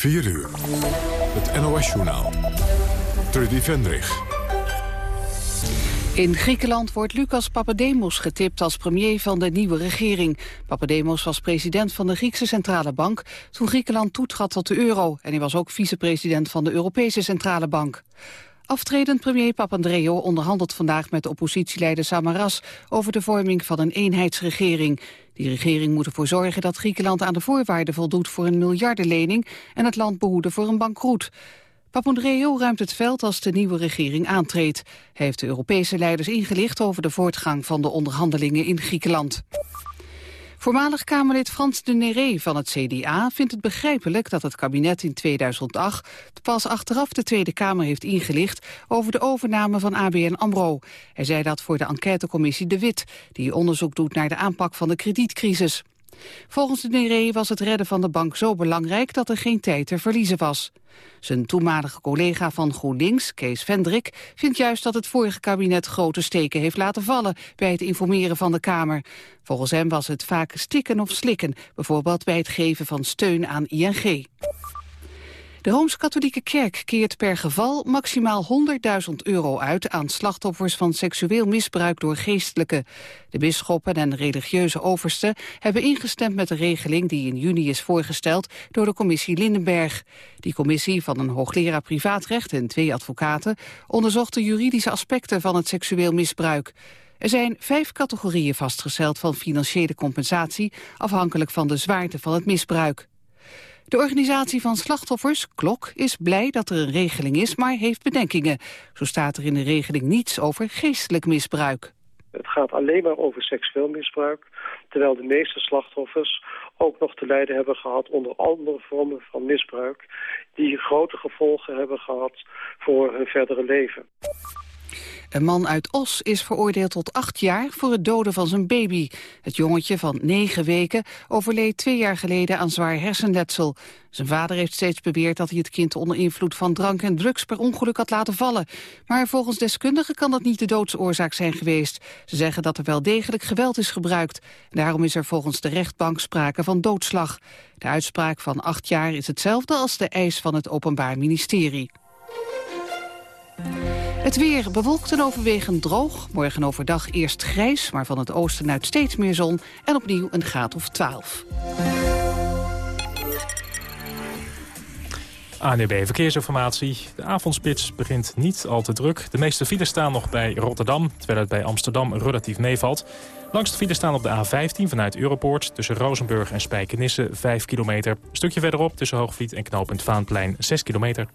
4 uur. Het NOS-journaal. Trudy Vendrig. In Griekenland wordt Lucas Papademos getipt als premier van de nieuwe regering. Papademos was president van de Griekse Centrale Bank toen Griekenland toetrad tot de euro. En hij was ook vicepresident van de Europese Centrale Bank. Aftredend premier Papandreou onderhandelt vandaag met oppositieleider Samaras over de vorming van een eenheidsregering. Die regering moet ervoor zorgen dat Griekenland aan de voorwaarden voldoet voor een miljardenlening en het land behoeden voor een bankroet. Papandreou ruimt het veld als de nieuwe regering aantreedt. Hij heeft de Europese leiders ingelicht over de voortgang van de onderhandelingen in Griekenland. Voormalig Kamerlid Frans de Néré van het CDA vindt het begrijpelijk dat het kabinet in 2008 pas achteraf de Tweede Kamer heeft ingelicht over de overname van ABN AMRO. Hij zei dat voor de enquêtecommissie De Wit, die onderzoek doet naar de aanpak van de kredietcrisis. Volgens de Nere was het redden van de bank zo belangrijk dat er geen tijd te verliezen was. Zijn toenmalige collega van GroenLinks, Kees Vendrik, vindt juist dat het vorige kabinet grote steken heeft laten vallen bij het informeren van de Kamer. Volgens hem was het vaak stikken of slikken, bijvoorbeeld bij het geven van steun aan ING. De Rooms-Katholieke Kerk keert per geval maximaal 100.000 euro uit aan slachtoffers van seksueel misbruik door geestelijken. De bisschoppen en religieuze oversten hebben ingestemd met de regeling die in juni is voorgesteld door de commissie Lindenberg. Die commissie van een hoogleraar privaatrecht en twee advocaten onderzocht de juridische aspecten van het seksueel misbruik. Er zijn vijf categorieën vastgesteld van financiële compensatie, afhankelijk van de zwaarte van het misbruik. De organisatie van slachtoffers, Klok, is blij dat er een regeling is, maar heeft bedenkingen. Zo staat er in de regeling niets over geestelijk misbruik. Het gaat alleen maar over seksueel misbruik, terwijl de meeste slachtoffers ook nog te lijden hebben gehad onder andere vormen van misbruik, die grote gevolgen hebben gehad voor hun verdere leven. Een man uit Os is veroordeeld tot acht jaar voor het doden van zijn baby. Het jongetje van negen weken overleed twee jaar geleden aan zwaar hersenletsel. Zijn vader heeft steeds beweerd dat hij het kind onder invloed van drank en drugs per ongeluk had laten vallen. Maar volgens deskundigen kan dat niet de doodsoorzaak zijn geweest. Ze zeggen dat er wel degelijk geweld is gebruikt. Daarom is er volgens de rechtbank sprake van doodslag. De uitspraak van acht jaar is hetzelfde als de eis van het Openbaar Ministerie. Het weer bewolkt en overwegend droog. Morgen overdag eerst grijs, maar van het oosten uit steeds meer zon. En opnieuw een graad of 12. ANUB e Verkeersinformatie. De avondspits begint niet al te druk. De meeste files staan nog bij Rotterdam, terwijl het bij Amsterdam relatief meevalt. Langs de files staan op de A15 vanuit Europoort... tussen Rozenburg en Spijkenisse 5 kilometer. Een stukje verderop tussen Hoogvliet en knooppunt Vaanplein 6 kilometer.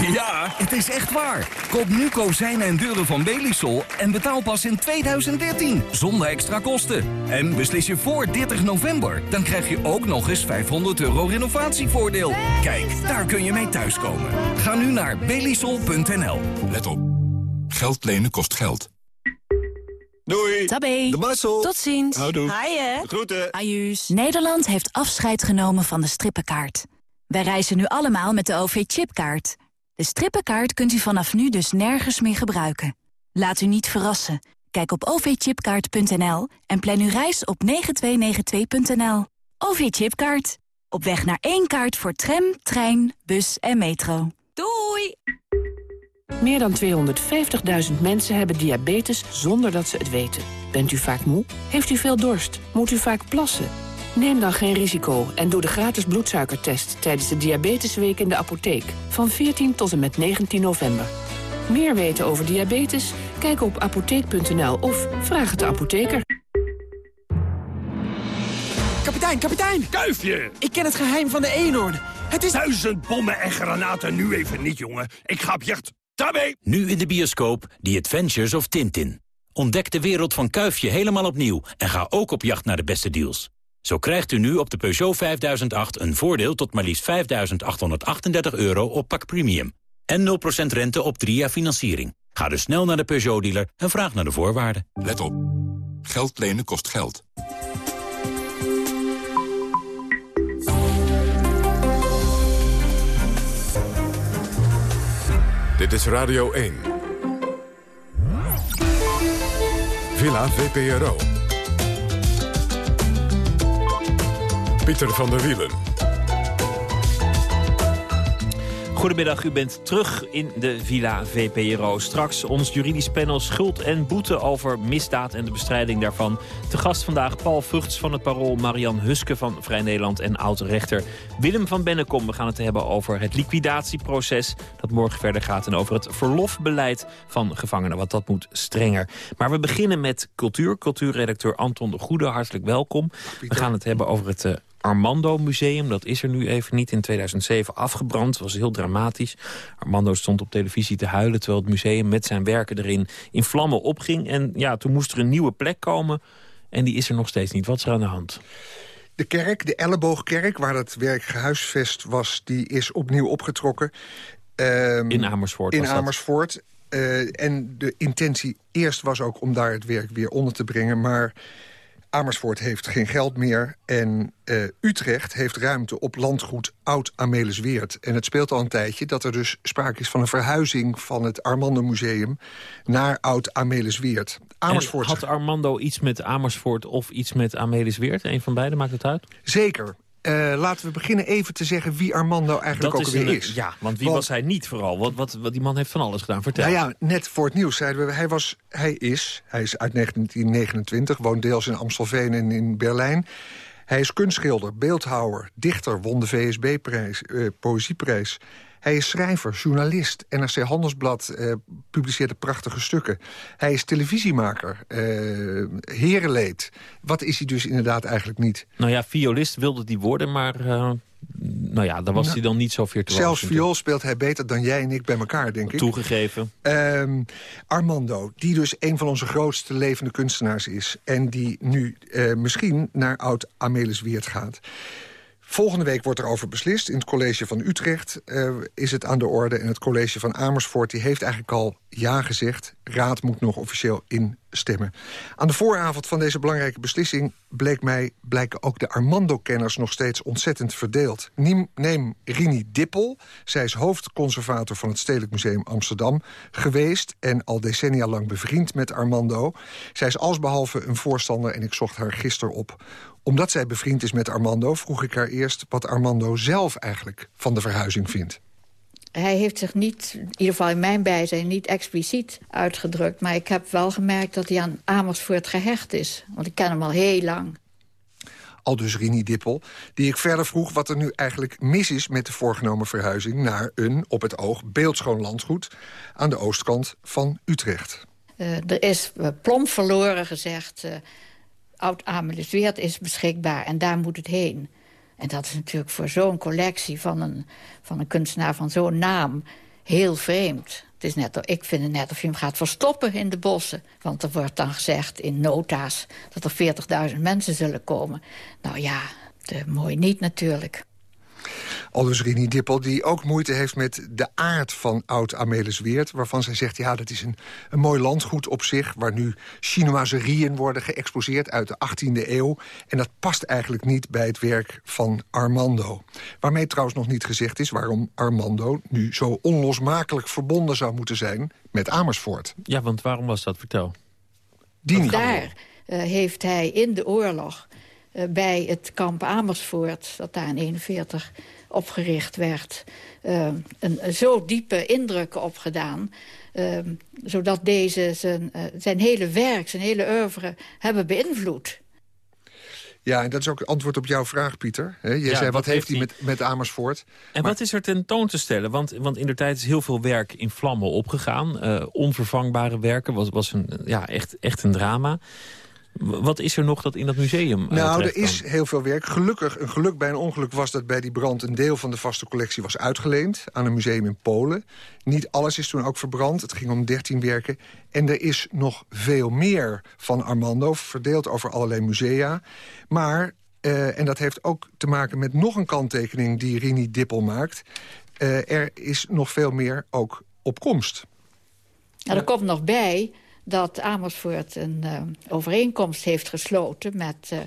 Ja, het is echt waar. Koop nu kozijnen en deuren van Belisol en betaal pas in 2013. Zonder extra kosten. En beslis je voor 30 november. Dan krijg je ook nog eens 500 euro renovatievoordeel. Kijk, daar kun je mee thuiskomen. Ga nu naar belisol.nl. Let op. Geld lenen kost geld. Doei. Tabé. De Marcel. Tot ziens. Houdoe. Haaien. Groeten. Ajuus. Nederland heeft afscheid genomen van de strippenkaart. Wij reizen nu allemaal met de OV-chipkaart. De strippenkaart kunt u vanaf nu dus nergens meer gebruiken. Laat u niet verrassen. Kijk op ovchipkaart.nl en plan uw reis op 9292.nl. OV-chipkaart. Op weg naar één kaart voor tram, trein, bus en metro. Doei! Meer dan 250.000 mensen hebben diabetes zonder dat ze het weten. Bent u vaak moe? Heeft u veel dorst? Moet u vaak plassen? Neem dan geen risico en doe de gratis bloedsuikertest... tijdens de Diabetesweek in de apotheek van 14 tot en met 19 november. Meer weten over diabetes? Kijk op apotheek.nl of vraag het de apotheker. Kapitein, kapitein! Kuifje! Ik ken het geheim van de eenhoorn. Het is... Duizend bommen en granaten nu even niet, jongen. Ik ga op jacht. Daarmee! Nu in de bioscoop The Adventures of Tintin. Ontdek de wereld van Kuifje helemaal opnieuw... en ga ook op jacht naar de beste deals. Zo krijgt u nu op de Peugeot 5008 een voordeel tot maar liefst 5.838 euro op pak premium. En 0% rente op 3 jaar financiering. Ga dus snel naar de Peugeot-dealer en vraag naar de voorwaarden. Let op. Geld lenen kost geld. Dit is Radio 1. Villa VPRO. Pieter van der Wielen. Goedemiddag, u bent terug in de Villa VPRO. Straks ons juridisch panel Schuld en Boete over misdaad en de bestrijding daarvan. Te gast vandaag Paul Vugts van het Parool, Marian Huske van Vrij Nederland en oud-rechter Willem van Bennekom. We gaan het hebben over het liquidatieproces dat morgen verder gaat... en over het verlofbeleid van gevangenen, wat dat moet strenger. Maar we beginnen met cultuur. Cultuurredacteur Anton de Goede, hartelijk welkom. We gaan het hebben over het uh, Armando Museum. Dat is er nu even niet. In 2007 afgebrand. Dat was heel dramatisch. Armando stond op televisie te huilen... terwijl het museum met zijn werken erin in vlammen opging. En ja, toen moest er een nieuwe plek komen. En die is er nog steeds niet. Wat is er aan de hand? De kerk, de elleboogkerk, waar dat werk gehuisvest was... die is opnieuw opgetrokken. Um, in Amersfoort In Amersfoort. Uh, en de intentie eerst was ook om daar het werk weer onder te brengen. Maar Amersfoort heeft geen geld meer en uh, Utrecht heeft ruimte op landgoed Oud-Amelisweert. En het speelt al een tijdje dat er dus sprake is van een verhuizing... van het Armando Museum naar Oud-Amelisweert. Amersfoort... had Armando iets met Amersfoort of iets met Amelisweert? Een van beide, maakt het uit? Zeker. Uh, laten we beginnen even te zeggen wie Armando eigenlijk ook weer is. Ja, want wie was hij niet vooral? Wat, wat, wat, die man heeft van alles gedaan. Vertel. Nou ja, net voor het nieuws zeiden we, hij, was, hij is, hij is uit 1929, woont deels in Amstelveen en in Berlijn. Hij is kunstschilder, beeldhouwer, dichter, won de VSB-prijs, uh, poëzieprijs. Hij is schrijver, journalist. NRC Handelsblad uh, publiceerde prachtige stukken. Hij is televisiemaker, uh, herenleed. Wat is hij dus inderdaad eigenlijk niet? Nou ja, violist wilde die worden, maar... Uh, nou ja, daar was nou, hij dan niet zo virtuoos. Zelfs viool speelt hij beter dan jij en ik bij elkaar, denk ik. Toegegeven. Um, Armando, die dus een van onze grootste levende kunstenaars is... en die nu uh, misschien naar Oud-Amelisweert gaat... Volgende week wordt er over beslist. In het college van Utrecht uh, is het aan de orde. En het college van Amersfoort die heeft eigenlijk al ja gezegd. Raad moet nog officieel instemmen. Aan de vooravond van deze belangrijke beslissing... bleek mij, blijken ook de Armando-kenners nog steeds ontzettend verdeeld. Neem Rini Dippel. Zij is hoofdconservator van het Stedelijk Museum Amsterdam geweest... en al decennia lang bevriend met Armando. Zij is alsbehalve een voorstander en ik zocht haar gisteren op omdat zij bevriend is met Armando... vroeg ik haar eerst wat Armando zelf eigenlijk van de verhuizing vindt. Hij heeft zich niet, in ieder geval in mijn bijzijn, niet expliciet uitgedrukt. Maar ik heb wel gemerkt dat hij aan Amersfoort gehecht is. Want ik ken hem al heel lang. Al dus Rini Dippel, die ik verder vroeg wat er nu eigenlijk mis is... met de voorgenomen verhuizing naar een, op het oog, beeldschoon landgoed... aan de oostkant van Utrecht. Uh, er is uh, plomp verloren gezegd... Uh, Oud-Amelisweert is beschikbaar en daar moet het heen. En dat is natuurlijk voor zo'n collectie van een, van een kunstenaar van zo'n naam heel vreemd. Het is net, ik vind het net of je hem gaat verstoppen in de bossen. Want er wordt dan gezegd in nota's dat er 40.000 mensen zullen komen. Nou ja, mooi niet natuurlijk. Aldus Rini Dippel, die ook moeite heeft met de aard van Oud-Amelisweert... waarvan zij zegt, ja, dat is een, een mooi landgoed op zich... waar nu chinoiserieën worden geëxposeerd uit de 18e eeuw. En dat past eigenlijk niet bij het werk van Armando. Waarmee trouwens nog niet gezegd is waarom Armando... nu zo onlosmakelijk verbonden zou moeten zijn met Amersfoort. Ja, want waarom was dat? Vertel. Die Daar uh, heeft hij in de oorlog bij het kamp Amersfoort... dat daar in 41 opgericht werd... Uh, een, zo diepe indrukken opgedaan... Uh, zodat deze zijn, uh, zijn hele werk, zijn hele oeuvre hebben beïnvloed. Ja, en dat is ook het antwoord op jouw vraag, Pieter. je ja, zei, wat heeft hij met, met Amersfoort? En maar... wat is er tentoon te stellen? Want, want in de tijd is heel veel werk in vlammen opgegaan. Uh, onvervangbare werken was, was een, ja, echt, echt een drama. Wat is er nog dat in dat museum eh, Nou, er is heel veel werk. Gelukkig, een geluk bij een ongeluk was dat bij die brand... een deel van de vaste collectie was uitgeleend aan een museum in Polen. Niet alles is toen ook verbrand. Het ging om 13 werken. En er is nog veel meer van Armando, verdeeld over allerlei musea. Maar, uh, en dat heeft ook te maken met nog een kanttekening... die Rini Dippel maakt. Uh, er is nog veel meer ook op komst. Nou, er komt nog bij dat Amersfoort een uh, overeenkomst heeft gesloten met uh,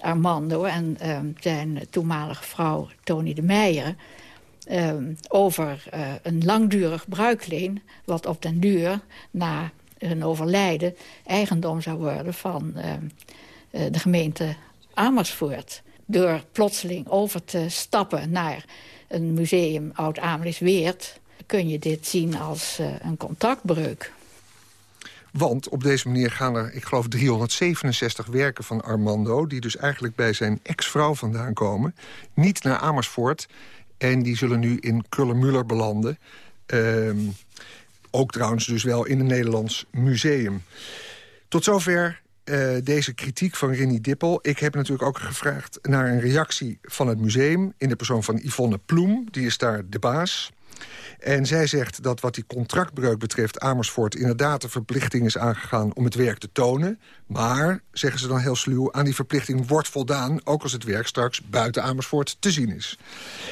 Armando en uh, zijn toenmalige vrouw Tony de Meijer... over een langdurig bruikleen, wat op den duur na hun overlijden eigendom zou worden van de gemeente Amersfoort. door plotseling over te stappen naar een museum Oud-Amelisweert... kun je dit zien als een contactbreuk. Want op deze manier gaan er, ik geloof, 367 werken van Armando... die dus eigenlijk bij zijn ex-vrouw vandaan komen... niet naar Amersfoort. En die zullen nu in Kullermuller belanden. Ehm, ook trouwens dus wel in een Nederlands museum. Tot zover uh, deze kritiek van Rinnie Dippel. Ik heb natuurlijk ook gevraagd naar een reactie van het museum... in de persoon van Yvonne Ploem, die is daar de baas. En zij zegt dat wat die contractbreuk betreft... Amersfoort inderdaad de verplichting is aangegaan om het werk te tonen. Maar, zeggen ze dan heel sluw, aan die verplichting wordt voldaan... ook als het werk straks buiten Amersfoort te zien is.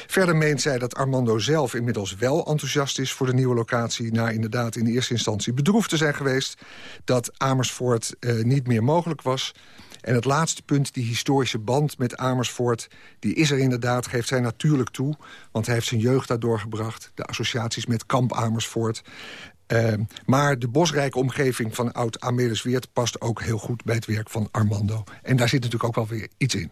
Verder meent zij dat Armando zelf inmiddels wel enthousiast is... voor de nieuwe locatie, na inderdaad in eerste instantie bedroefd te zijn geweest... dat Amersfoort uh, niet meer mogelijk was... En het laatste punt, die historische band met Amersfoort... die is er inderdaad, geeft zij natuurlijk toe. Want hij heeft zijn jeugd daar doorgebracht. De associaties met kamp Amersfoort. Uh, maar de bosrijke omgeving van oud-Amelisweert... past ook heel goed bij het werk van Armando. En daar zit natuurlijk ook wel weer iets in.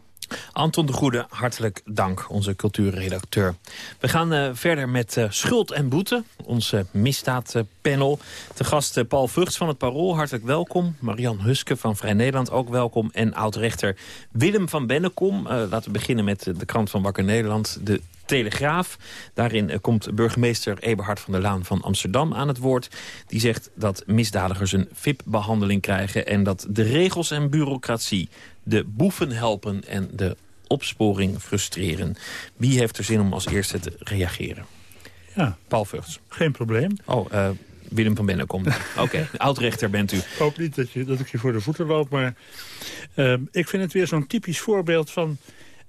Anton de Goede, hartelijk dank, onze cultuurredacteur. We gaan uh, verder met uh, Schuld en Boete, onze uh, misdaadpanel. Te gast Paul Vugts van het Parool, hartelijk welkom. Marian Huske van Vrij Nederland, ook welkom. En oud-rechter Willem van Bennekom. laten we beginnen met de krant van Wakker Nederland. De Telegraaf. Daarin komt burgemeester Eberhard van der Laan van Amsterdam aan het woord. Die zegt dat misdadigers een VIP-behandeling krijgen... en dat de regels en bureaucratie de boeven helpen en de opsporing frustreren. Wie heeft er zin om als eerste te reageren? Ja. Paul Vugts. Geen probleem. Oh, uh, Willem van Bennen komt. Oké, okay. oud-rechter bent u. Ik hoop niet dat, je, dat ik je voor de voeten loop, maar uh, ik vind het weer zo'n typisch voorbeeld van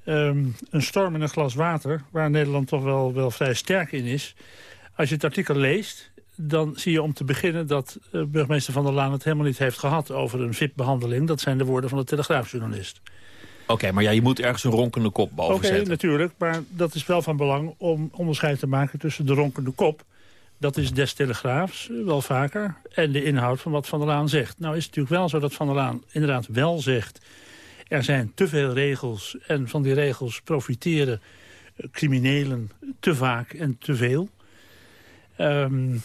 um, een storm in een glas water... waar Nederland toch wel, wel vrij sterk in is. Als je het artikel leest, dan zie je om te beginnen dat uh, burgemeester Van der Laan het helemaal niet heeft gehad over een VIP-behandeling. Dat zijn de woorden van de Telegraafjournalist. Oké, okay, maar ja, je moet ergens een ronkende kop boven okay, zetten. Oké, natuurlijk, maar dat is wel van belang om onderscheid te maken tussen de ronkende kop... dat is des Telegraafs, wel vaker, en de inhoud van wat Van der Laan zegt. Nou is het natuurlijk wel zo dat Van der Laan inderdaad wel zegt... er zijn te veel regels en van die regels profiteren criminelen te vaak en te veel... Um,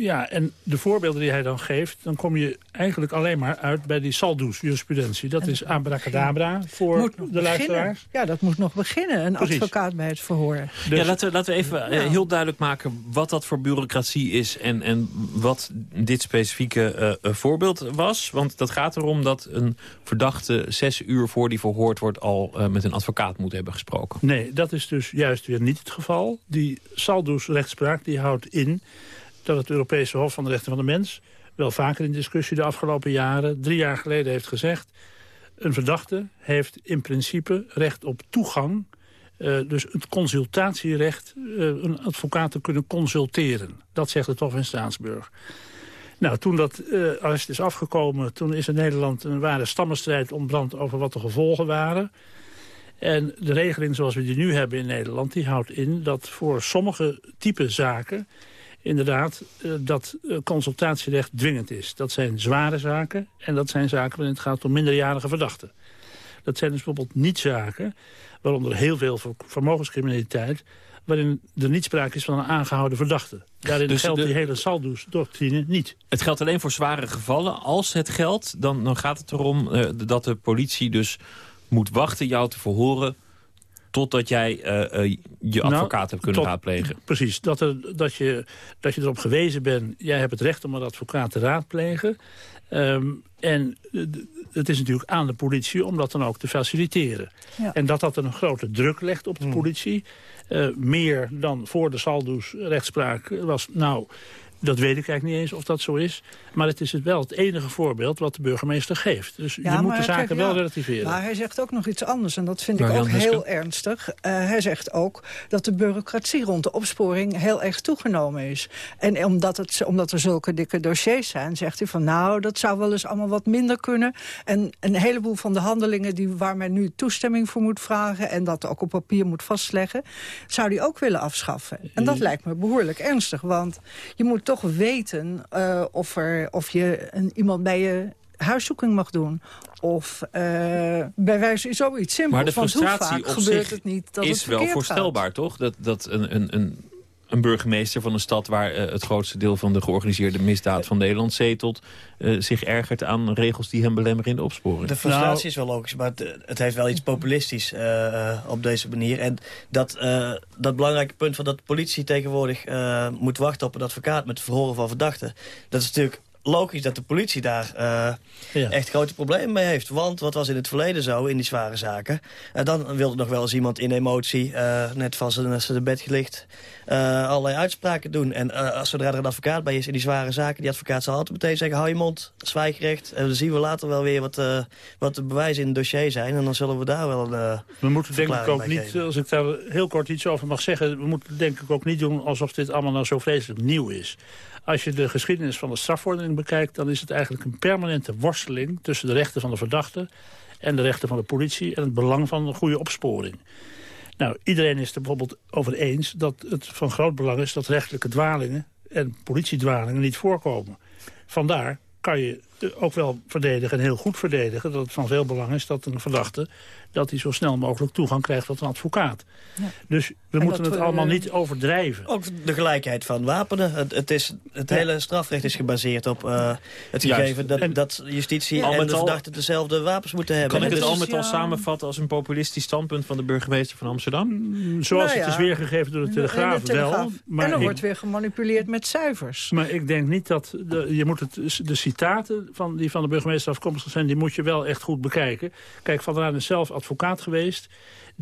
ja, en de voorbeelden die hij dan geeft... dan kom je eigenlijk alleen maar uit bij die saldo's jurisprudentie. Dat is abracadabra voor de luisteraars. Ja, dat moet nog beginnen. Een Precies. advocaat bij het verhoor. Dus, ja, laten we, laten we even ja. heel duidelijk maken wat dat voor bureaucratie is... en, en wat dit specifieke uh, voorbeeld was. Want dat gaat erom dat een verdachte zes uur voor die verhoord wordt... al uh, met een advocaat moet hebben gesproken. Nee, dat is dus juist weer niet het geval. Die saldo's rechtspraak die houdt in dat het Europese Hof van de Rechten van de Mens... wel vaker in discussie de afgelopen jaren, drie jaar geleden heeft gezegd... een verdachte heeft in principe recht op toegang... Uh, dus het consultatierecht, uh, een advocaat te kunnen consulteren. Dat zegt het Hof in Staatsburg. Nou, toen dat uh, arrest is afgekomen, toen is in Nederland een ware stammenstrijd ontbrand over wat de gevolgen waren. En de regeling zoals we die nu hebben in Nederland, die houdt in dat voor sommige type zaken inderdaad uh, dat uh, consultatierecht dwingend is. Dat zijn zware zaken en dat zijn zaken waarin het gaat om minderjarige verdachten. Dat zijn dus bijvoorbeeld niet-zaken, waaronder heel veel vermogenscriminaliteit waarin er niet sprake is van een aangehouden verdachte. Daarin dus geldt de, die hele saldo's-doctrine niet. Het geldt alleen voor zware gevallen. Als het geldt, dan, dan gaat het erom uh, dat de politie dus moet wachten jou te verhoren totdat jij uh, uh, je advocaat nou, hebt kunnen tot, raadplegen. Precies, dat, er, dat, je, dat je erop gewezen bent... jij hebt het recht om een advocaat te raadplegen. Um, en het is natuurlijk aan de politie om dat dan ook te faciliteren. Ja. En dat dat een grote druk legt op de hmm. politie... Uh, meer dan voor de saldo's rechtspraak was... nou, dat weet ik eigenlijk niet eens of dat zo is. Maar het is het wel het enige voorbeeld wat de burgemeester geeft. Dus ja, je moet de zaken kijk, wel ja, relativeren. Maar hij zegt ook nog iets anders en dat vind ik ook heel ernstig. Uh, hij zegt ook dat de bureaucratie rond de opsporing heel erg toegenomen is. En omdat, het, omdat er zulke dikke dossiers zijn, zegt hij van... nou, dat zou wel eens allemaal wat minder kunnen. En een heleboel van de handelingen die, waar men nu toestemming voor moet vragen... en dat ook op papier moet vastleggen, zou hij ook willen afschaffen. En dat lijkt me behoorlijk ernstig, want je moet toch weten uh, of, er, of je een, iemand bij je huiszoeking mag doen. Of uh, bij wijze zoiets simpels. Maar de frustratie op gebeurt zich het niet dat is wel voorstelbaar, toch? Dat, dat een, een, een een burgemeester van een stad... waar uh, het grootste deel van de georganiseerde misdaad van Nederland zetelt... Uh, zich ergert aan regels die hem belemmeren in de opsporing. De frustratie is wel logisch, maar het, het, heeft wel iets populistisch uh, op deze manier. En dat, dat belangrijke punt van dat de politie tegenwoordig moet wachten op een advocaat... met de verhoren van verdachten... dat is natuurlijk logisch dat de politie daar uh, echt grote problemen mee heeft. Want wat was in het verleden zo, in die zware zaken... Uh, dan wilde nog wel eens iemand in emotie, uh, net van zijn, zijn bed gelicht... allerlei uitspraken doen. En als zodra er een advocaat bij is in die zware zaken... die advocaat zal altijd meteen zeggen, hou je mond, zwijgrecht. En dan zien we later wel weer wat, wat de bewijzen in het dossier zijn. En dan zullen we daar wel een We moeten denk ik ook niet, als ik daar heel kort iets over mag zeggen... we moeten denk ik ook niet doen alsof dit allemaal nou zo vreselijk nieuw is. Als je de geschiedenis van de strafvordering bekijkt... dan is het eigenlijk een permanente worsteling tussen de rechten van de verdachte... en de rechten van de politie en het belang van een goede opsporing. Nou, iedereen is er bijvoorbeeld over eens dat het van groot belang is... dat rechtelijke dwalingen en politiedwalingen niet voorkomen. Vandaar kan je ook wel verdedigen en heel goed verdedigen... dat het van veel belang is dat een verdachte dat hij zo snel mogelijk toegang krijgt tot een advocaat. Ja. Dus we moeten het allemaal niet overdrijven. Ook de gelijkheid van wapenen. Het, het, is, het hele strafrecht is gebaseerd op uh, het gegeven dat, dat justitie en de verdachte dezelfde wapens moeten hebben. Kan ik het al met al samenvatten als een populistisch standpunt van de burgemeester van Amsterdam? Mm, zoals nou het is weergegeven door de Telegraaf, de wel. Maar en er wordt weer gemanipuleerd met cijfers. Maar ik denk niet dat... De, je moet het, de citaten van, die van de burgemeester afkomstig zijn... die moet je wel echt goed bekijken. Kijk, Van der is zelf advocaat geweest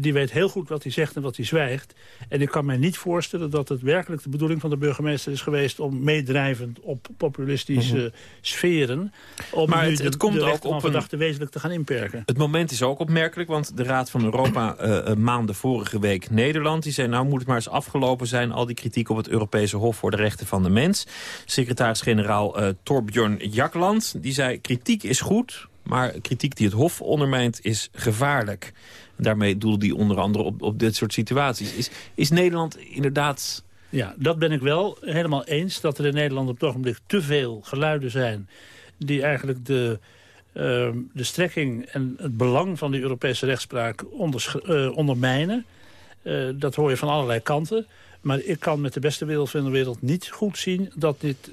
die weet heel goed wat hij zegt en wat hij zwijgt. En ik kan mij niet voorstellen dat het werkelijk de bedoeling van de burgemeester is geweest... om meedrijvend op populistische mhm. sferen... om maar het, het komt ook op verdachte een... wezenlijk te gaan inperken. Het moment is ook opmerkelijk, want de Raad van Europa uh, maanden vorige week Nederland... die zei, nou moet het maar eens afgelopen zijn... al die kritiek op het Europese Hof voor de Rechten van de Mens. Secretaris-generaal uh, Torbjörn Jakland, die zei... kritiek is goed, maar kritiek die het Hof ondermijnt is gevaarlijk. Daarmee doelde hij onder andere op, op dit soort situaties. Is, is Nederland inderdaad... Ja, dat ben ik wel helemaal eens. Dat er in Nederland op het ogenblik te veel geluiden zijn... die eigenlijk de, uh, de strekking en het belang van die Europese rechtspraak uh, ondermijnen. Uh, dat hoor je van allerlei kanten. Maar ik kan met de beste wereld van de wereld niet goed zien... dat dit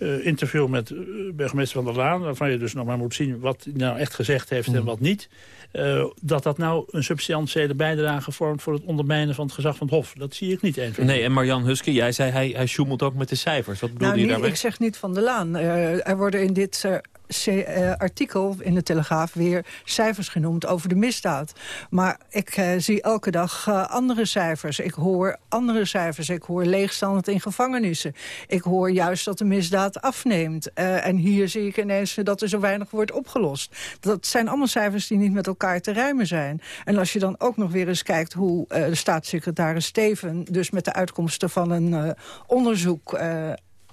uh, interview met burgemeester Van der Laan... waarvan je dus nog maar moet zien wat hij nou echt gezegd heeft en mm. wat niet... Uh, dat dat nou een substantiële bijdrage vormt... voor het ondermijnen van het gezag van het Hof. Dat zie ik niet eens. Nee, en Marjan Huske, jij zei hij, hij sjoemelt ook met de cijfers. Wat bedoel nou, je daarmee? Ik zeg niet Van der Laan. Uh, er worden in dit uh, artikel in de Telegraaf weer cijfers genoemd over de misdaad. Maar ik uh, zie elke dag uh, andere cijfers. Ik hoor andere cijfers. Ik hoor leegstand in gevangenissen. Ik hoor juist dat de misdaad afneemt. en hier zie ik ineens dat er zo weinig wordt opgelost. Dat zijn allemaal cijfers die niet met elkaar te rijmen zijn. En als je dan ook nog weer eens kijkt hoe de staatssecretaris Steven... dus met de uitkomsten van een onderzoek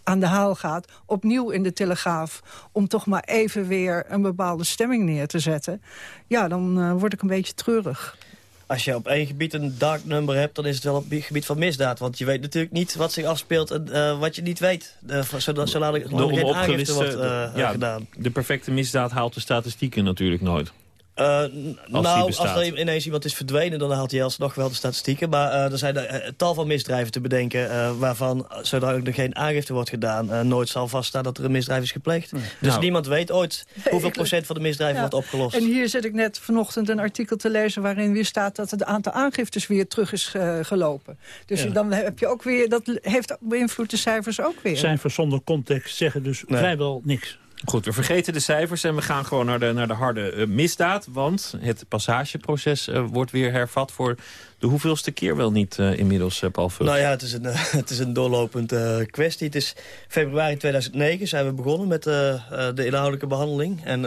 aan de haal gaat. Opnieuw in de Telegraaf. Om toch maar even weer een bepaalde stemming neer te zetten. Ja, dan uh, word ik een beetje treurig. Als je op één gebied een dark number hebt, dan is het wel op het gebied van misdaad. Want je weet natuurlijk niet wat zich afspeelt en uh, wat je niet weet. Uh, zodat zolang er geen aangifte wordt ja, gedaan. De perfecte misdaad haalt de statistieken natuurlijk nooit. Uh, als nou, als er ineens iemand is verdwenen, dan haalt hij alsnog wel de statistieken. Maar uh, er zijn er tal van misdrijven te bedenken... Uh, waarvan, zodra er geen aangifte wordt gedaan... nooit zal vaststaan dat er een misdrijf is gepleegd. Dus nou. niemand weet ooit hoeveel procent van de misdrijven wordt opgelost. En hier zit ik net vanochtend een artikel te lezen... waarin weer staat dat het aantal aangiftes weer terug is gelopen. Dus dan heb je ook weer... dat heeft beïnvloed de cijfers ook weer. Cijfers zonder context zeggen dus vrijwel niks. Goed, we vergeten de cijfers en we gaan gewoon naar de, naar de harde uh, misdaad. Want het passageproces uh, wordt weer hervat voor de hoeveelste keer wel niet uh, inmiddels, Paul Vught? Nou ja, het is een, het is een doorlopend kwestie. Het is februari 2009 zijn we begonnen met de inhoudelijke behandeling. En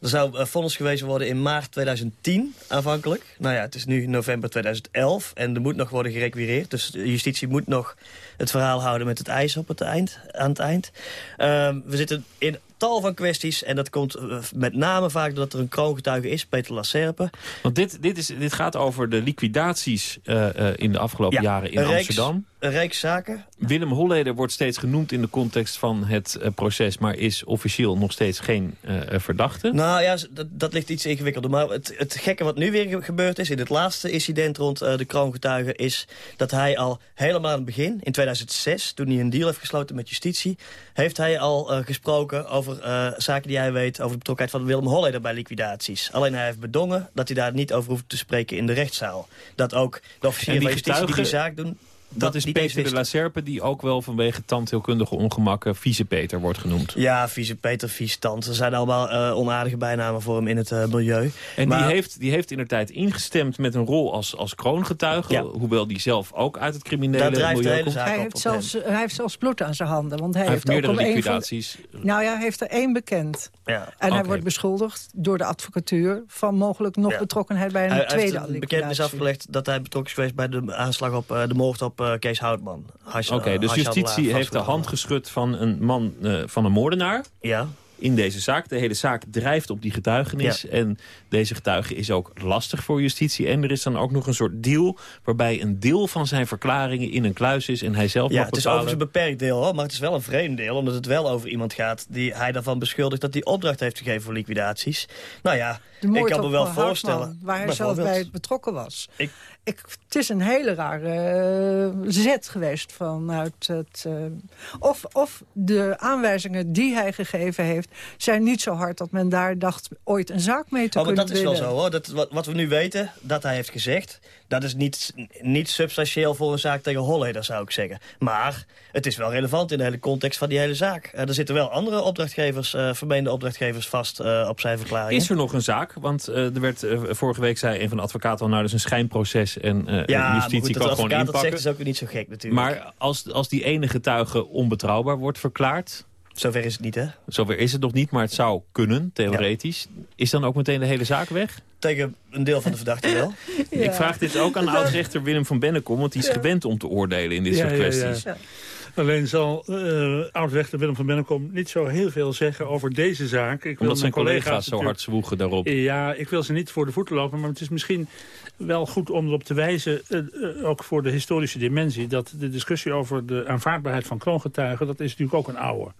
er zou uh, vonnis gewezen worden in maart 2010 aanvankelijk. Nou ja, het is nu november 2011 en er moet nog worden gerequireerd. Dus de justitie moet nog het verhaal houden met het ijs op het eind, aan het eind. Uh, we zitten in tal van kwesties. En dat komt uh, met name vaak doordat er een kroongetuige is, Peter Lacerpe. Want dit, dit, is, dit gaat over de liquidaties uh, in de afgelopen ja, jaren in Amsterdam. Een reeks zaken. Willem Holleder wordt steeds genoemd in de context van het uh, proces... maar is officieel nog steeds geen uh, verdachte. Nou ja, dat, dat, ligt iets ingewikkelder. Maar het, het gekke wat nu weer gebeurd is... in het laatste incident rond uh, de kroongetuigen... is dat hij al helemaal aan het begin, in 2006... toen hij een deal heeft gesloten met justitie... heeft hij al gesproken over zaken die hij weet... over de betrokkenheid van Willem Holleder bij liquidaties. Alleen hij heeft bedongen dat hij daar niet over hoeft te spreken in de rechtszaal. Dat ook de officieren van justitie die die zaak doen dat, is Peter de la Serpe, die ook wel vanwege tandheelkundige ongemakken vieze Peter wordt genoemd. Ja, vieze Peter, vieze tand. Er zijn allemaal uh, onaardige bijnamen voor hem in het uh, milieu. En maar... die, heeft, die heeft in de tijd ingestemd met een rol als, als kroongetuige. Ja. Hoewel die zelf ook uit het criminele milieu komt. Hij heeft, zelfs, hij heeft zelfs bloed aan zijn handen. Want hij, hij heeft, heeft meerdere liquidaties. Van, nou ja, hij heeft er één bekend. Ja. En okay. hij wordt beschuldigd door de advocatuur... van mogelijk nog ja. betrokkenheid bij een hij, tweede liquidatie. Hij heeft bekentenis afgelegd dat hij betrokken is geweest... bij de aanslag op uh, de moord op Kees Houtman. Oké, okay, dus justitie heeft de hand geschud van een man, uh, van een moordenaar. Ja in deze zaak. De hele zaak drijft op die getuigenis. Ja. En deze getuige is ook lastig voor justitie. En er is dan ook nog een soort deal... waarbij een deel van zijn verklaringen in een kluis is... en hij zelf ja, mag het is overigens een beperkt deel, hoor, maar het is wel een vreemd deel... omdat het wel over iemand gaat die hij daarvan beschuldigt... dat hij opdracht heeft gegeven voor liquidaties. Nou ja, ik kan me wel eh, voorstellen... Waar hij zelf bij betrokken was. Ik, ik, het is een hele rare uh, zet geweest vanuit het... Uh, of, of de aanwijzingen die hij gegeven heeft... zijn niet zo hard dat men daar dacht ooit een zaak mee te oh, maar kunnen dat is wel zo, hoor. Dat, wat, wat we nu weten, dat hij heeft gezegd... dat is niet, niet substantieel voor een zaak tegen Holleder, zou ik zeggen. Maar het is wel relevant in de hele context van die hele zaak. Uh, er zitten wel andere opdrachtgevers, uh, vermeende opdrachtgevers vast uh, op zijn verklaring. Is er nog een zaak? Want er werd vorige week, zei een van de advocaten al... nou, is een schijnproces en ja, justitie goed, kan gewoon inpakken. dat zegt is ook weer niet zo gek natuurlijk. Maar als, als die ene getuige onbetrouwbaar wordt verklaard... Zover is het niet, hè? Zover is het nog niet, maar het zou kunnen, theoretisch. Ja. Is dan ook meteen de hele zaak weg? Tegen een deel van de verdachten wel. ja. Ik vraag dit ook aan oud-rechter Willem van Bennekom... want die is gewend om te oordelen in dit soort kwesties. Alleen zal uh, oud-rechter Willem van Bennekom niet zo heel veel zeggen over deze zaak. Ik Omdat zijn collega's, collega's zo hard zwoegen daarop. Ja, ik wil ze niet voor de voeten lopen, maar het is misschien wel goed om erop te wijzen, uh, uh, ook voor de historische dimensie... dat de discussie over de aanvaardbaarheid van kroongetuigen... dat is natuurlijk ook een oude. Uh,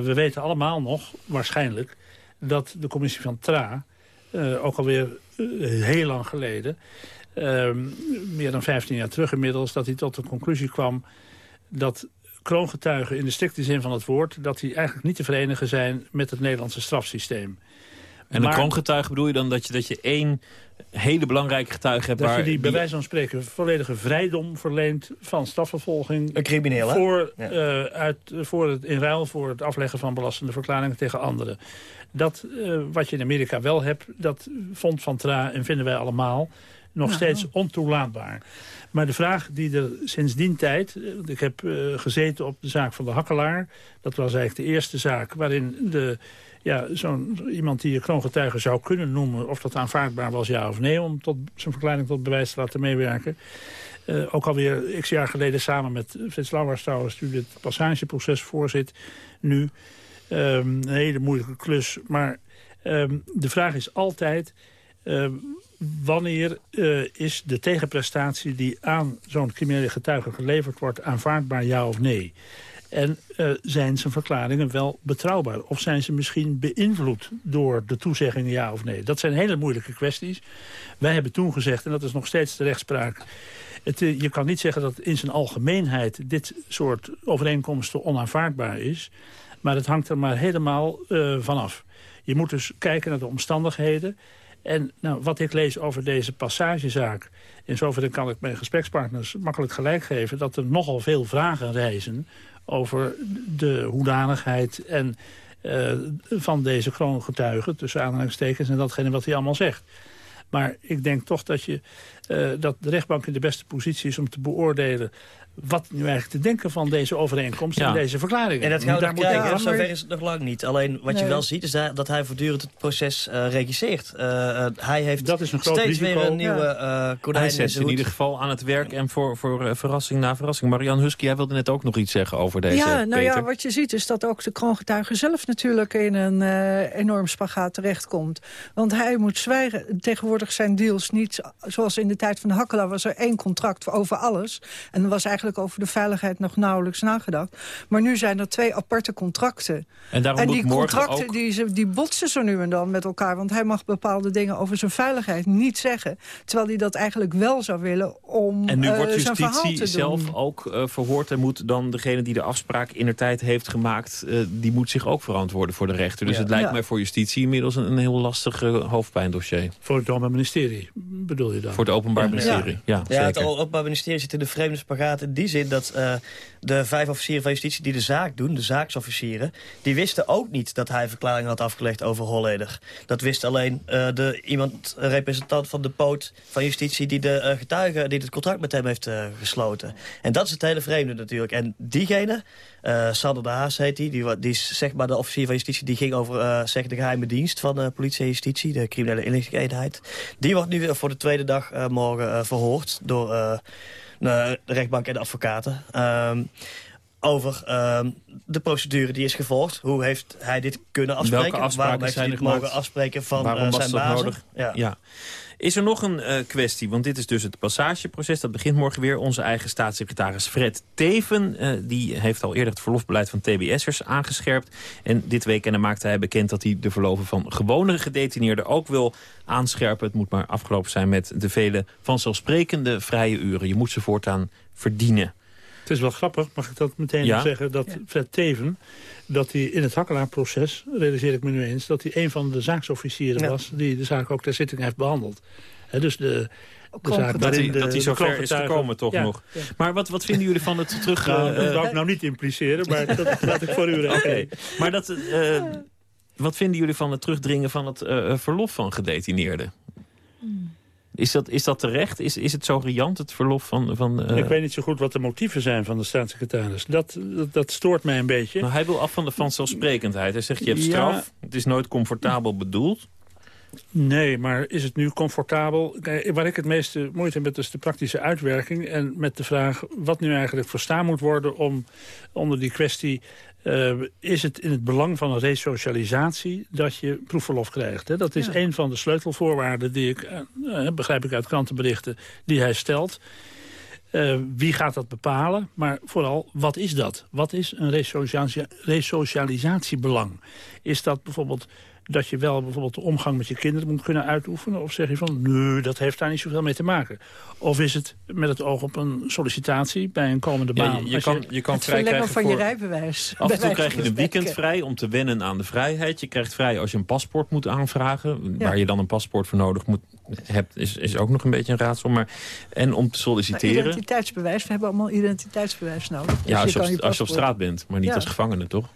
we weten allemaal nog, waarschijnlijk, dat de commissie van TRA... Uh, ook alweer heel lang geleden, meer dan 15 jaar terug inmiddels... dat hij tot de conclusie kwam dat kroongetuigen in de strikte zin van het woord... dat die eigenlijk niet te verenigen zijn met het Nederlandse strafsysteem. En maar, een kroongetuige bedoel je dan dat je, dat je één hele belangrijke getuige hebt... Dat waar je die bij wijze van spreken volledige vrijdom verleent van strafvervolging... Een crimineel, hè? Voor, ja. uh, uit, voor het, in ruil voor het afleggen van belastende verklaringen tegen anderen. Dat uh, wat je in Amerika wel hebt, dat vond Van Tra en vinden wij allemaal nog nou, steeds ontoelaatbaar. Maar de vraag die er sinds die tijd... Ik heb uh, gezeten op de zaak van de Hakkelaar. Dat was eigenlijk de eerste zaak waarin de ja, zo'n iemand die je kroongetuige zou kunnen noemen... of dat aanvaardbaar was, ja of nee... om tot, zijn verklaring tot bewijs te laten meewerken. Uh, ook alweer x jaar geleden samen met Frits Lauwers trouwens... die het passageproces voorzit nu. Um, een hele moeilijke klus. Maar um, de vraag is altijd... Um, wanneer uh, is de tegenprestatie die aan zo'n criminele getuige geleverd wordt... aanvaardbaar, ja of nee? En uh, zijn zijn verklaringen wel betrouwbaar? Of zijn ze misschien beïnvloed door de toezeggingen ja of nee? Dat zijn hele moeilijke kwesties. Wij hebben toen gezegd, en dat is nog steeds de rechtspraak... Het, uh, je kan niet zeggen dat in zijn algemeenheid dit soort overeenkomsten onaanvaardbaar is. Maar het hangt er maar helemaal uh, vanaf. Je moet dus kijken naar de omstandigheden. En nou, wat ik lees over deze passagezaak... in zoverre kan ik mijn gesprekspartners makkelijk gelijk geven... dat er nogal veel vragen reizen over de hoedanigheid en, uh, van deze kroongetuigen... tussen aanhalingstekens en datgene wat hij allemaal zegt. Maar ik denk toch dat, je, uh, dat de rechtbank in de beste positie is om te beoordelen wat nu eigenlijk te denken van deze overeenkomst ja. en deze verklaringen. En dat gaan we daar kijken, ja, zover is het nog lang niet. Alleen wat nee. je wel ziet is dat hij voortdurend het proces uh, regisseert. Uh, uh, hij heeft dat is een steeds risico. weer een nieuwe ja. konijn Hij zet in, in ieder geval aan het werk en voor, voor verrassing na verrassing. Marian Husky, jij wilde net ook nog iets zeggen over deze Ja, nou Peter. ja, wat je ziet is dat ook de kroongetuige zelf natuurlijk in een enorm spagaat terechtkomt. Want hij moet zwijgen. Tegenwoordig zijn deals niet... zoals in de tijd van de Hakkela was er één contract over alles. En er was eigenlijk over de veiligheid nog nauwelijks nagedacht. Maar nu zijn er twee aparte contracten. En, daarom die contracten ook... die, die botsen zo nu en dan met elkaar. Want hij mag bepaalde dingen over zijn veiligheid niet zeggen. Terwijl hij dat eigenlijk wel zou willen om En nu uh, wordt justitie zelf ook uh, verhoord... en moet dan degene die de afspraak in de tijd heeft gemaakt... Uh, die moet zich ook verantwoorden voor de rechter. Dus ja. het lijkt ja. mij voor justitie inmiddels een, een heel lastig hoofdpijndossier. Voor het Openbaar Ministerie, bedoel je dan? Voor het Openbaar Ministerie, ja. Ja, het Openbaar Ministerie zit in de vreemde spagaat in die zin... dat de vijf officieren van justitie die de zaak doen, de zaaksofficieren... die wisten ook niet dat hij verklaring had afgelegd over Holleder. Dat wist alleen de, iemand, een representant van de poot van justitie... die de getuige, die het contract met hem heeft gesloten. En dat is het hele vreemde natuurlijk. En diegene, Sander de Haas heet die, die, die is zeg maar de officier van justitie... die ging over zeg, de geheime dienst van uh, politie en justitie, de criminele inlichtingeneenheid. Die wordt nu voor de tweede dag morgen verhoord door de rechtbank en de advocaten. Um, over uh, de procedure die is gevolgd. Hoe heeft hij dit kunnen afspreken? Welke Waarom heeft hij dit gemaakt? mogen afspreken van Waarom uh, was zijn nodig? Ja. ja. Is er nog een uh, kwestie? Want dit is dus het passageproces. Dat begint morgen weer. Onze eigen staatssecretaris Fred Teven... Uh, die heeft al eerder het verlofbeleid van TBS'ers aangescherpt. En dit weekend maakte hij bekend dat hij de verloven van gewone gedetineerden ook wil aanscherpen. Het moet maar afgelopen zijn met de vele vanzelfsprekende vrije uren. Je moet ze voortaan verdienen. Het is wel grappig, mag ik dat meteen ja? zeggen, dat ja. Fred Teven... dat hij in het Hakkelaar-proces, realiseer ik me nu eens... dat hij een van de zaaksofficieren ja. was die de zaak ook ter zitting heeft behandeld. He, dus de, de zaak dat, hij, de, dat hij zo ver is gekomen toch ja, nog. Ja. Maar wat, wat vinden jullie van het terug... Nou, dat zou ik nou niet impliceren, maar dat laat ik voor u okay. maar dat... Uh, wat vinden jullie van het terugdringen van het uh, verlof van gedetineerden? Hmm. Is dat, is dat terecht? Is, is het zo riant, het verlof van... van uh... Ik weet niet zo goed wat de motieven zijn van de staatssecretaris. Dat, dat, dat stoort mij een beetje. Nou, hij wil af van de vanzelfsprekendheid. Hij zegt, je hebt straf, ja. het is nooit comfortabel bedoeld. Nee, maar is het nu comfortabel? Waar ik het meeste moeite met is de praktische uitwerking... en met de vraag wat nu eigenlijk verstaan moet worden... om onder die kwestie uh, is het in het belang van een resocialisatie dat je proefverlof krijgt. Hè? Dat is ja. een van de sleutelvoorwaarden die ik, uh, begrijp ik uit krantenberichten, die hij stelt. Uh, wie gaat dat bepalen? Maar vooral, wat is dat? Wat is een resocialisatie, resocialisatiebelang? Is dat bijvoorbeeld dat je wel bijvoorbeeld de omgang met je kinderen moet kunnen uitoefenen? Of zeg je van, nee, dat heeft daar niet zoveel mee te maken? Of is het met het oog op een sollicitatie bij een komende baan? Ja, je, je, kan, je kan het vrij krijgen van voor... je rijbewijs. Af en toe krijg je een weekend vrij om te wennen aan de vrijheid. Je krijgt vrij als je een paspoort moet aanvragen. Ja. Waar je dan een paspoort voor nodig moet, hebt, is, is ook nog een beetje een raadsel. Maar, en om te solliciteren... Maar identiteitsbewijs, we hebben allemaal identiteitsbewijs nodig. Ja, als, als, je, op, als je op straat bent, maar niet ja. als gevangene, toch?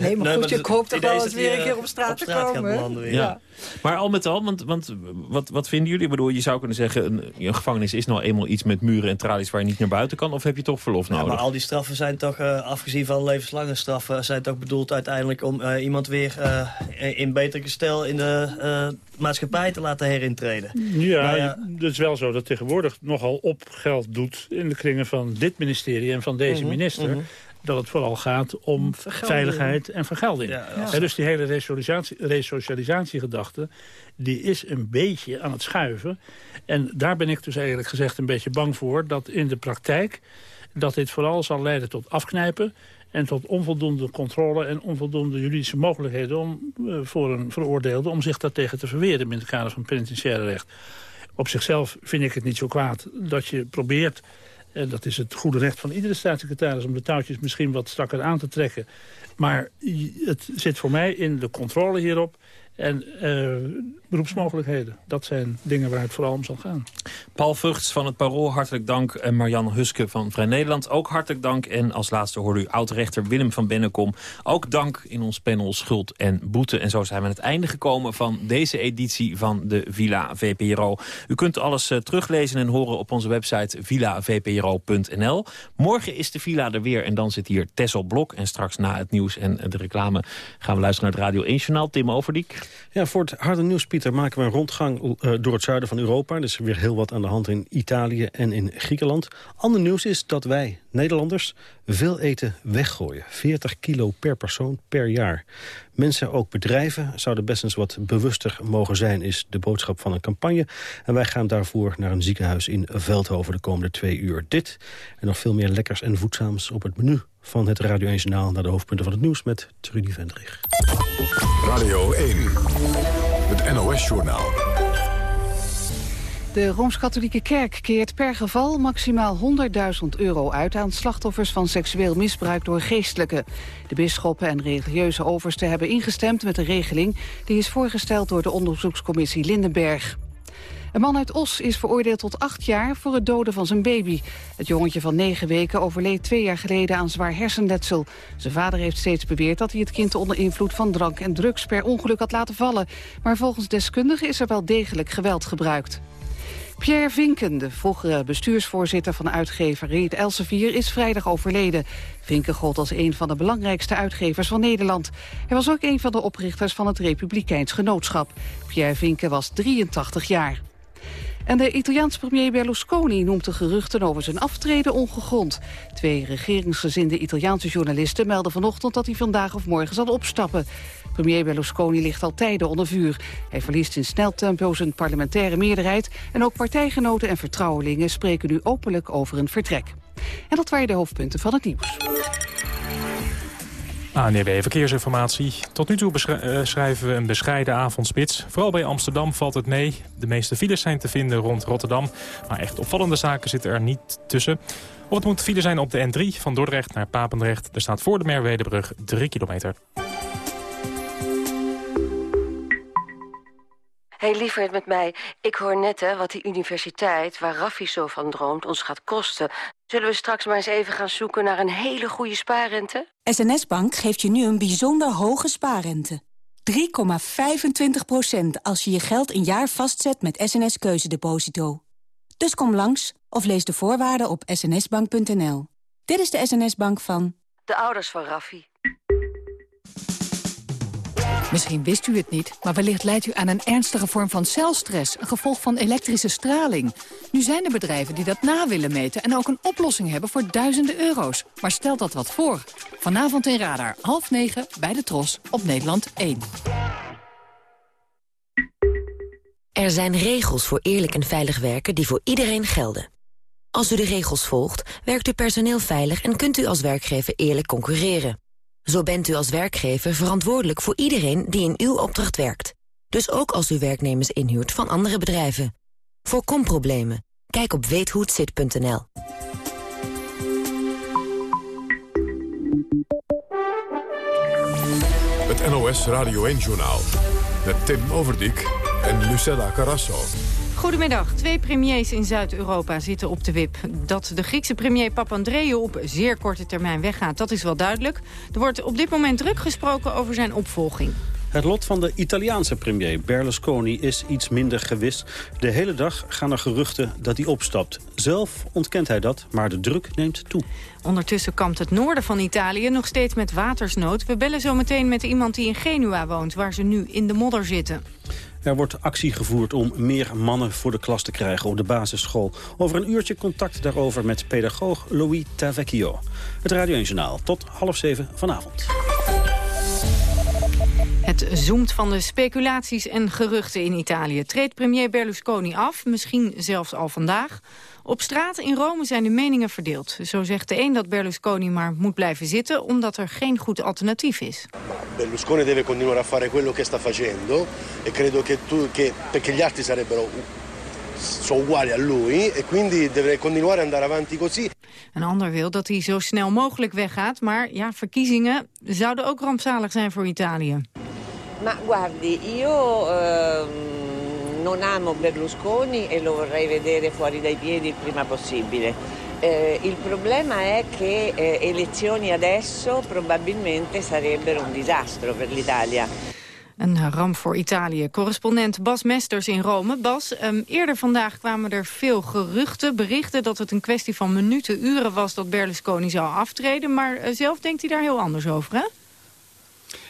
Nee, maar goed, nee, ik hoop toch wel eens weer een keer op straat, op straat te komen. Ja. ja. Maar al met al, want, want wat, wat vinden jullie? Ik bedoel, je zou kunnen zeggen, een, een, gevangenis is nou eenmaal iets met muren en tralies waar je niet naar buiten kan. Of heb je toch verlof nodig? Ja, maar al die straffen zijn toch, uh, afgezien van levenslange straffen, zijn toch bedoeld uiteindelijk om uh, iemand weer uh, in beter gestel in de maatschappij te laten herintreden. Ja, nou ja, het is wel zo dat tegenwoordig nogal op geld doet in de kringen van dit ministerie en van deze mm -hmm, minister. Mm -hmm dat het vooral gaat om veiligheid en vergelding. Ja, ja. He, dus die hele resocialisatie, resocialisatiegedachte... die is een beetje aan het schuiven. En daar ben ik dus eigenlijk gezegd een beetje bang voor... dat in de praktijk dat dit vooral zal leiden tot afknijpen... en tot onvoldoende controle en onvoldoende juridische mogelijkheden... Om, uh, voor een veroordeelde om zich daartegen te verweren... in het kader van penitentiaire recht. Op zichzelf vind ik het niet zo kwaad dat je probeert... En dat is het goede recht van iedere staatssecretaris... om de touwtjes misschien wat strakker aan te trekken. Maar het zit voor mij in de controle hierop... En uh, beroepsmogelijkheden. Dat zijn dingen waar het vooral om zal gaan. Paul Vugts van het Parool, hartelijk dank. En Marianne Huske van Vrij Nederland, ook hartelijk dank. En als laatste hoorde u oud-rechter Willem van Bennekom. Ook dank in ons panel Schuld en Boete. En zo zijn we aan het einde gekomen van deze editie van de Villa VPRO. U kunt alles uh, teruglezen en horen op onze website villavpro.nl. Morgen is de Villa er weer en dan zit hier Tessel Blok. En straks na het nieuws en de reclame gaan we luisteren naar het Radio 1 Journaal. Tim Overdiek. Ja, voor het harde nieuws, Pieter, maken we een rondgang uh, door het zuiden van Europa. Er is weer heel wat aan de hand in Italië en in Griekenland. Ander nieuws is dat wij, Nederlanders, veel eten weggooien. 40 kilo per persoon per jaar. Mensen, ook bedrijven, zouden best eens wat bewuster mogen zijn... is de boodschap van een campagne. En wij gaan daarvoor naar een ziekenhuis in Veldhoven de komende twee uur. Dit en nog veel meer lekkers en voedzaams op het menu van het Radio 1 Journaal... naar de hoofdpunten van het nieuws met Trudy Vendrich. Radio 1, het NOS-journaal. De Rooms-Katholieke Kerk keert per geval maximaal 100.000 euro uit... aan slachtoffers van seksueel misbruik door geestelijken. De bisschoppen en religieuze oversten hebben ingestemd met de regeling... die is voorgesteld door de onderzoekscommissie Lindenberg. Een man uit Os is veroordeeld tot acht jaar voor het doden van zijn baby. Het jongetje van negen weken overleed twee jaar geleden aan zwaar hersenletsel. Zijn vader heeft steeds beweerd dat hij het kind onder invloed van drank en drugs per ongeluk had laten vallen. Maar volgens deskundigen is er wel degelijk geweld gebruikt. Pierre Vinken, de vroegere bestuursvoorzitter van uitgever Elsevier, is vrijdag overleden. Vinken gold als een van de belangrijkste uitgevers van Nederland. Hij was ook een van de oprichters van het Republikeins Genootschap. Pierre Vinken was 83 jaar. En de Italiaanse premier Berlusconi noemt de geruchten over zijn aftreden ongegrond. Twee regeringsgezinde Italiaanse journalisten melden vanochtend dat hij vandaag of morgen zal opstappen. Premier Berlusconi ligt al tijden onder vuur. Hij verliest in snel tempo zijn parlementaire meerderheid... en ook partijgenoten en vertrouwelingen spreken nu openlijk over een vertrek. En dat waren de hoofdpunten van het nieuws. ANEB Verkeersinformatie. Tot nu toe eh, schrijven we een bescheiden avondspits. Vooral bij Amsterdam valt het mee. De meeste files zijn te vinden rond Rotterdam. Maar echt opvallende zaken zitten er niet tussen. Of het moet file zijn op de N3 van Dordrecht naar Papendrecht. Er staat voor de Merwedebrug 3 kilometer. hey, lieverd met mij. Ik hoor net hè, wat die universiteit, waar Raffi zo van droomt, ons gaat kosten. Zullen we straks maar eens even gaan zoeken naar een hele goede spaarrente? SNS Bank geeft je nu een bijzonder hoge spaarrente. 3,25% als je je geld een jaar vastzet met SNS Keuzedeposito. Dus kom langs of lees de voorwaarden op snsbank.nl. Dit is de SNS Bank van... De ouders van Raffi. Misschien wist u het niet, maar wellicht leidt u aan een ernstige vorm van celstress... een gevolg van elektrische straling. Nu zijn er bedrijven die dat na willen meten... en ook een oplossing hebben voor duizenden euro's. Maar stelt dat wat voor? Vanavond in Radar, half negen, bij de Tros, op Nederland 1. Er zijn regels voor eerlijk en veilig werken die voor iedereen gelden. Als u de regels volgt, werkt uw personeel veilig... en kunt u als werkgever eerlijk concurreren. Zo bent u als werkgever verantwoordelijk voor iedereen die in uw opdracht werkt. Dus ook als u werknemers inhuurt van andere bedrijven. Voorkom problemen. Kijk op weethohetzit.nl. Het NOS Radio 1-journaal. Met Tim Overdijk en Lucella Carasso. Goedemiddag. Twee premiers in Zuid-Europa zitten op de wip. Dat de Griekse premier Papandreou op zeer korte termijn weggaat, dat is wel duidelijk. Er wordt op dit moment druk gesproken over zijn opvolging. Het lot van de Italiaanse premier Berlusconi is iets minder gewist. De hele dag gaan er geruchten dat hij opstapt. Zelf ontkent hij dat, maar de druk neemt toe. Ondertussen kampt het noorden van Italië nog steeds met watersnood. We bellen zo meteen met iemand die in Genua woont, waar ze nu in de modder zitten. Er wordt actie gevoerd om meer mannen voor de klas te krijgen op de basisschool. Over een uurtje contact daarover met pedagoog Louis Tavecchio. Het Radio 1 Journaal tot half zeven vanavond. Het zoomt van de speculaties en geruchten in Italië. Treedt premier Berlusconi af, misschien zelfs al vandaag. Op straat in Rome zijn de meningen verdeeld. Zo zegt de een dat Berlusconi maar moet blijven zitten... omdat er geen goed alternatief is. Berlusconi deve continuare a fare quello che sta facendo... e credo che, tu, che perché gli altri sarebbero zo uguali a lui... e quindi deve continuare ad andare avanti così. Een ander wil dat hij zo snel mogelijk weggaat... maar ja, verkiezingen zouden ook rampzalig zijn voor Italië. Ma guardi, io... Uh non amo Berlusconi e lo vorrei vedere fuori dai piedi il prima possibile. Eh, il problema è che eh, elezioni adesso probabilmente sarebbero un disastro per l'Italia. Een ramp voor Italië. Correspondent Bas Mesters in Rome. Bas, um, eerder vandaag kwamen er veel geruchten, berichten... dat het een kwestie van minuten, uren was dat Berlusconi zou aftreden. Maar uh, zelf denkt hij daar heel anders over, hè?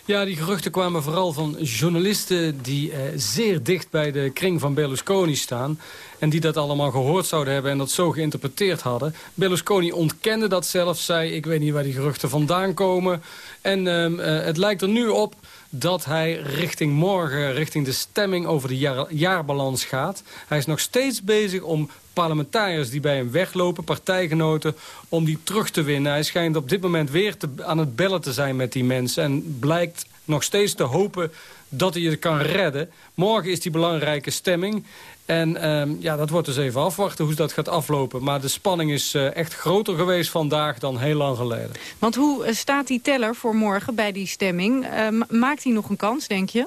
Ja, die geruchten kwamen vooral van journalisten die eh, zeer dicht bij de kring van Berlusconi staan. En die dat allemaal gehoord zouden hebben en dat zo geïnterpreteerd hadden. Berlusconi ontkende dat zelf, zei ik weet niet waar die geruchten vandaan komen. En ehm, eh, het lijkt er nu op dat hij richting morgen, richting de stemming over de jaarbalans gaat. Hij is nog steeds bezig om parlementariërs die bij hem weglopen, partijgenoten, om die terug te winnen. Hij schijnt op dit moment weer te, aan het bellen te zijn met die mensen en blijkt nog steeds te hopen dat hij het kan redden. Morgen is die belangrijke stemming. En ehm, ja, dat wordt dus even afwachten hoe dat gaat aflopen. Maar de spanning is uh, echt groter geweest vandaag dan heel lang geleden. Want hoe eh, staat die teller voor morgen bij die stemming? Uh, maakt hij nog een kans, denk je?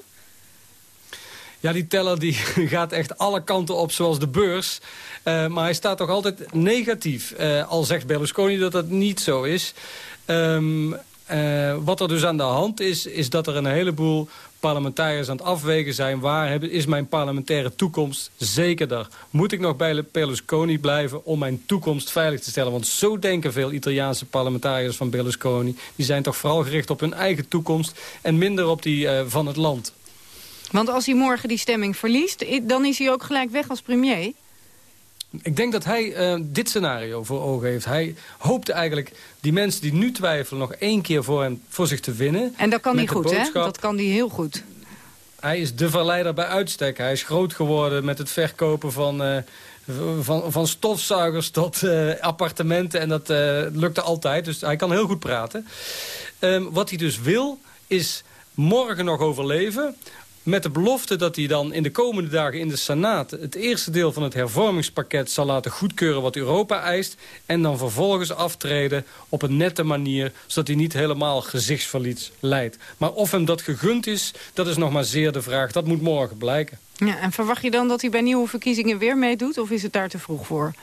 Ja, die teller die gaat echt alle kanten op, zoals de beurs. Uh, maar hij staat toch altijd negatief. al zegt Berlusconi dat dat niet zo is. Um, wat er dus aan de hand is, is dat er een heleboel parlementariërs aan het afwegen zijn... waar is mijn parlementaire toekomst zekerder? Moet ik nog bij Berlusconi blijven om mijn toekomst veilig te stellen? Want zo denken veel Italiaanse parlementariërs van Berlusconi. Die zijn toch vooral gericht op hun eigen toekomst... en minder op die van het land. Want als hij morgen die stemming verliest... dan is hij ook gelijk weg als premier? Ik denk dat hij uh, dit scenario voor ogen heeft. Hij hoopte eigenlijk die mensen die nu twijfelen... nog één keer voor, hem, voor zich te winnen. En dat kan hij goed, hè? Dat kan hij heel goed. Hij is de verleider bij uitstek. Hij is groot geworden met het verkopen van... Uh, van, van stofzuigers tot uh, appartementen. En dat lukte altijd. Dus hij kan heel goed praten. Um, wat hij dus wil, is morgen nog overleven. Met de belofte dat hij dan in de komende dagen in de Senaat... het eerste deel van het hervormingspakket zal laten goedkeuren wat Europa eist... en dan vervolgens aftreden op een nette manier... zodat hij niet helemaal gezichtsverlies leidt. Maar of hem dat gegund is, dat is nog maar zeer de vraag. Dat moet morgen blijken. Ja, en verwacht je dan dat hij bij nieuwe verkiezingen weer meedoet... of is het daar te vroeg voor?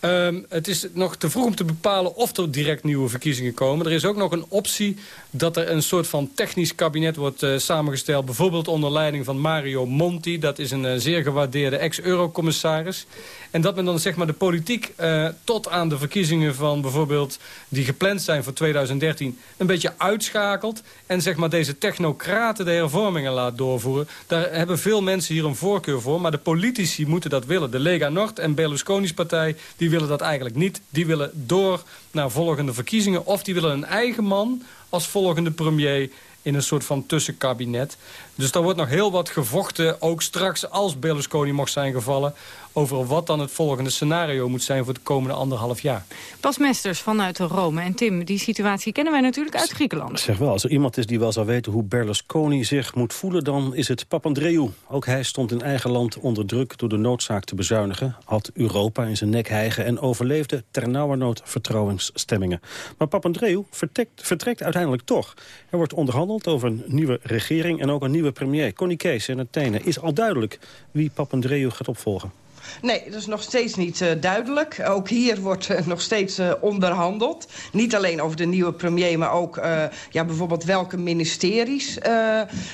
Um, het is nog te vroeg om te bepalen of er direct nieuwe verkiezingen komen. Er is ook nog een optie dat er een soort van technisch kabinet wordt uh, samengesteld. Bijvoorbeeld onder leiding van Mario Monti. Dat is een uh, zeer gewaardeerde ex-eurocommissaris. En dat men dan zeg maar de politiek uh, tot aan de verkiezingen van bijvoorbeeld... die gepland zijn voor 2013 een beetje uitschakelt. En zeg maar deze technocraten de hervormingen laat doorvoeren. Daar hebben veel mensen hier een voorkeur voor. Maar de politici moeten dat willen. De Lega Nord en Berlusconi's partij die willen dat eigenlijk niet. Die willen door naar volgende verkiezingen. Of die willen een eigen man als volgende premier in een soort van tussenkabinet. Dus daar wordt nog heel wat gevochten, ook straks als Berlusconi mocht zijn gevallen over wat dan het volgende scenario moet zijn voor de komende anderhalf jaar. Bas Mesters vanuit Rome. En Tim, die situatie kennen wij natuurlijk uit Griekenland. Zeg wel, als er iemand is die wel zou weten hoe Berlusconi zich moet voelen... dan is het Papandreou. Ook hij stond in eigen land onder druk door de noodzaak te bezuinigen... had Europa in zijn nek hijgen en overleefde ternauwernood vertrouwensstemmingen. Maar Papandreou vertrekt, vertrekt uiteindelijk toch. Er wordt onderhandeld over een nieuwe regering en ook een nieuwe premier. Connie Kees in Athene. Is al duidelijk wie Papandreou gaat opvolgen? Nee, dat is nog steeds niet uh, duidelijk. Ook hier wordt uh, nog steeds uh, onderhandeld. Niet alleen over de nieuwe premier, maar ook ja, bijvoorbeeld welke ministeries,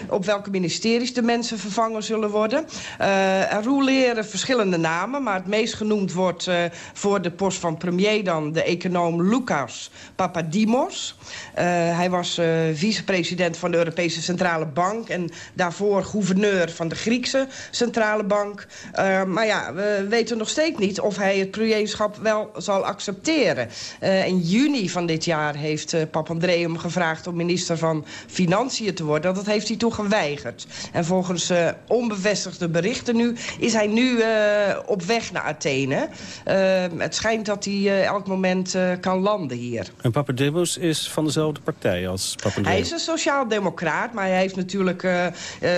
op welke ministeries de mensen vervangen zullen worden. er roleren verschillende namen, maar het meest genoemd wordt voor de post van premier dan de econoom Lucas Papadimos. hij was vicepresident van de Europese Centrale Bank en daarvoor gouverneur van de Griekse Centrale Bank. maar ja, we weten nog steeds niet of hij het premierschap wel zal accepteren. Uh, in juni van dit jaar heeft uh, Papandreou gevraagd om minister van Financiën te worden. Dat heeft hij toen geweigerd. En volgens uh, onbevestigde berichten nu is hij nu op weg naar Athene. het schijnt dat hij elk moment kan landen hier. En Papademos is van dezelfde partij als Papandreou? Hij is een sociaal-democraat, maar hij heeft natuurlijk...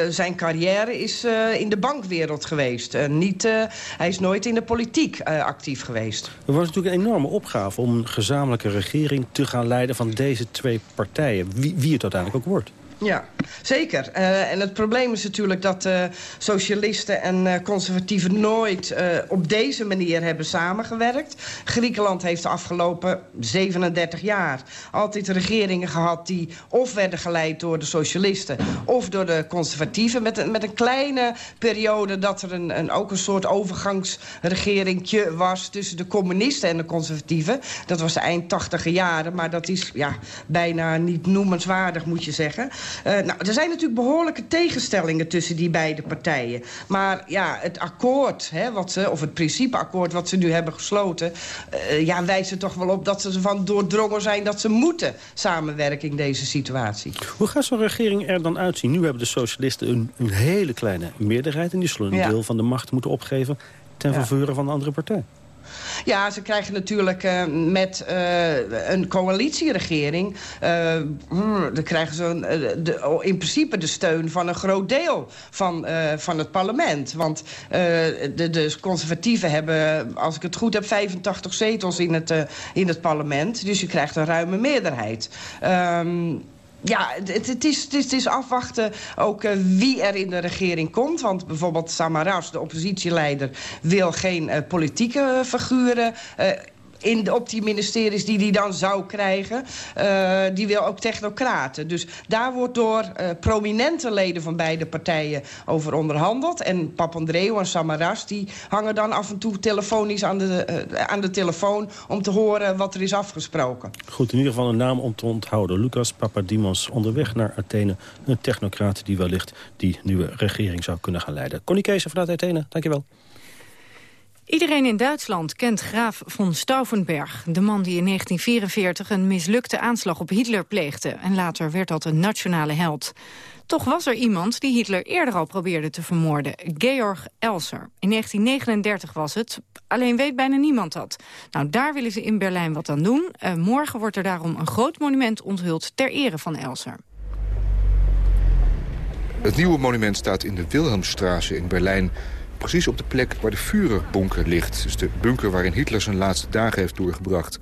zijn carrière is in de bankwereld geweest. niet hij is nooit in de politiek uh, actief geweest. Er wordt natuurlijk een enorme opgave om een gezamenlijke regering te gaan leiden van deze twee partijen. Wie, wie het uiteindelijk ook wordt. Ja, zeker. Uh, en het probleem is natuurlijk dat uh, socialisten en uh, conservatieven nooit op deze manier hebben samengewerkt. Griekenland heeft de afgelopen 37 jaar altijd regeringen gehad die of werden geleid door de socialisten of door de conservatieven. Met een, met een kleine periode dat er een, een, ook een soort overgangsregeringtje was tussen de communisten en de conservatieven. Dat was de eind tachtiger jaren, maar dat is ja, bijna niet noemenswaardig moet je zeggen. Uh, nou, er zijn natuurlijk behoorlijke tegenstellingen tussen die beide partijen. Maar ja, het akkoord, hè, wat ze, of het principeakkoord wat ze nu hebben gesloten... Uh, ja, wijst er toch wel op dat ze ervan doordrongen zijn... dat ze moeten samenwerken in deze situatie. Hoe gaat zo'n regering er dan uitzien? Nu hebben de socialisten een, een hele kleine meerderheid... en die zullen een ja. deel van de macht moeten opgeven... ten ja. faveur van de andere partij. Ja, ze krijgen natuurlijk uh, met uh, een coalitieregering... Uh, dan krijgen ze een, de, in principe de steun van een groot deel van, van het parlement. Want de, de conservatieven hebben, als ik het goed heb... 85 zetels in het, in het parlement. Dus je krijgt een ruime meerderheid. Um, ja, het, het, is, het, is, afwachten ook uh, wie er in de regering komt. Want bijvoorbeeld Samaras, de oppositieleider... wil geen uh, politieke figuren uh, in op die ministeries die hij dan zou krijgen. Uh, die wil ook technocraten. Dus daar wordt door uh, prominente leden van beide partijen over onderhandeld. En Papandreou en Samaras die hangen dan af en toe telefonisch aan de, uh, aan de telefoon... om te horen wat er is afgesproken. Goed, in ieder geval een naam om te onthouden. Lucas Papadimos onderweg naar Athene. Een technocraat die wellicht die nieuwe regering zou kunnen gaan leiden. Connie Kees vanuit Athene, dankjewel. Iedereen in Duitsland kent graaf von Stauffenberg. De man die in 1944 een mislukte aanslag op Hitler pleegde. En later werd dat een nationale held. Toch was er iemand die Hitler eerder al probeerde te vermoorden. Georg Elser. In 1939 was het. Alleen weet bijna niemand dat. Nou, daar willen ze in Berlijn wat aan doen. Uh, morgen wordt er daarom een groot monument onthuld ter ere van Elser. Het nieuwe monument staat in de Wilhelmstraße in Berlijn precies op de plek waar de Führerbunker ligt. Dus de bunker waarin Hitler zijn laatste dagen heeft doorgebracht.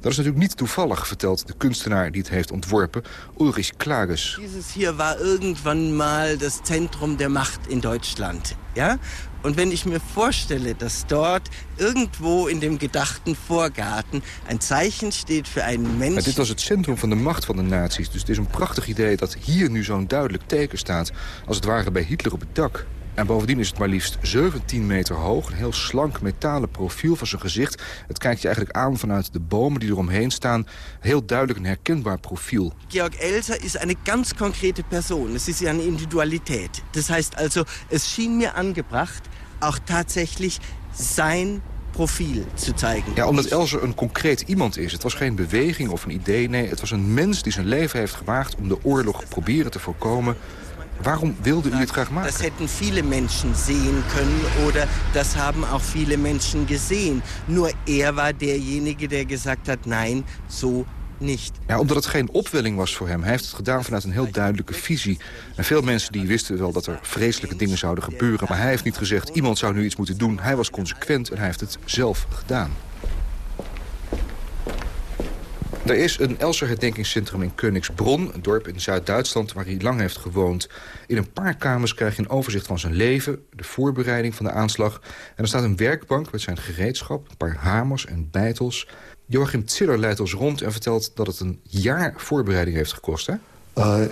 Dat is natuurlijk niet toevallig, vertelt de kunstenaar die het heeft ontworpen, Ulrich Klages. Dieses hier war irgendwann mal das Zentrum der Macht in Deutschland. Ja? Und wenn ich mir vorstelle, dass dort irgendwo in dem gedachten Vorgarten ein Zeichen steht für einen Menschen... Dit was het centrum van de macht van de nazi's. Dus het is een prachtig idee dat hier nu zo'n duidelijk teken staat. Als het ware bij Hitler op het dak. En bovendien is het maar liefst 17 meter hoog. Een heel slank metalen profiel van zijn gezicht. Het kijkt je eigenlijk aan vanuit de bomen die eromheen staan. Heel duidelijk een herkenbaar profiel. Georg Elser is een ganz concrete persoon. Het is een individualiteit. Dat heißt also, het schien mir angebracht, ook tatsächlich zijn profiel te zeigen. Ja, omdat Elser een concreet iemand is. Het was geen beweging of een idee. Nee, het was een mens die zijn leven heeft gewaagd om de oorlog proberen te voorkomen Waarom wilde u het graag maken? Dat hätten viele Menschen sehen können oder das haben auch viele Menschen gesehen. Nur er war derjenige der gesagt hat, nein, so niet. Ja, omdat het geen opwelling was voor hem. Hij heeft het gedaan vanuit een heel duidelijke visie. En veel mensen die wisten wel dat er vreselijke dingen zouden gebeuren. Maar hij heeft niet gezegd, iemand zou nu iets moeten doen. Hij was consequent en hij heeft het zelf gedaan. Er is een Elser herdenkingscentrum in Königsbronn, een dorp in Zuid-Duitsland waar hij lang heeft gewoond. In een paar kamers krijg je een overzicht van zijn leven, de voorbereiding van de aanslag. En er staat een werkbank met zijn gereedschap, een paar hamers en beitels. Joachim Ziller leidt ons rond en vertelt dat het een jaar voorbereiding heeft gekost, hè?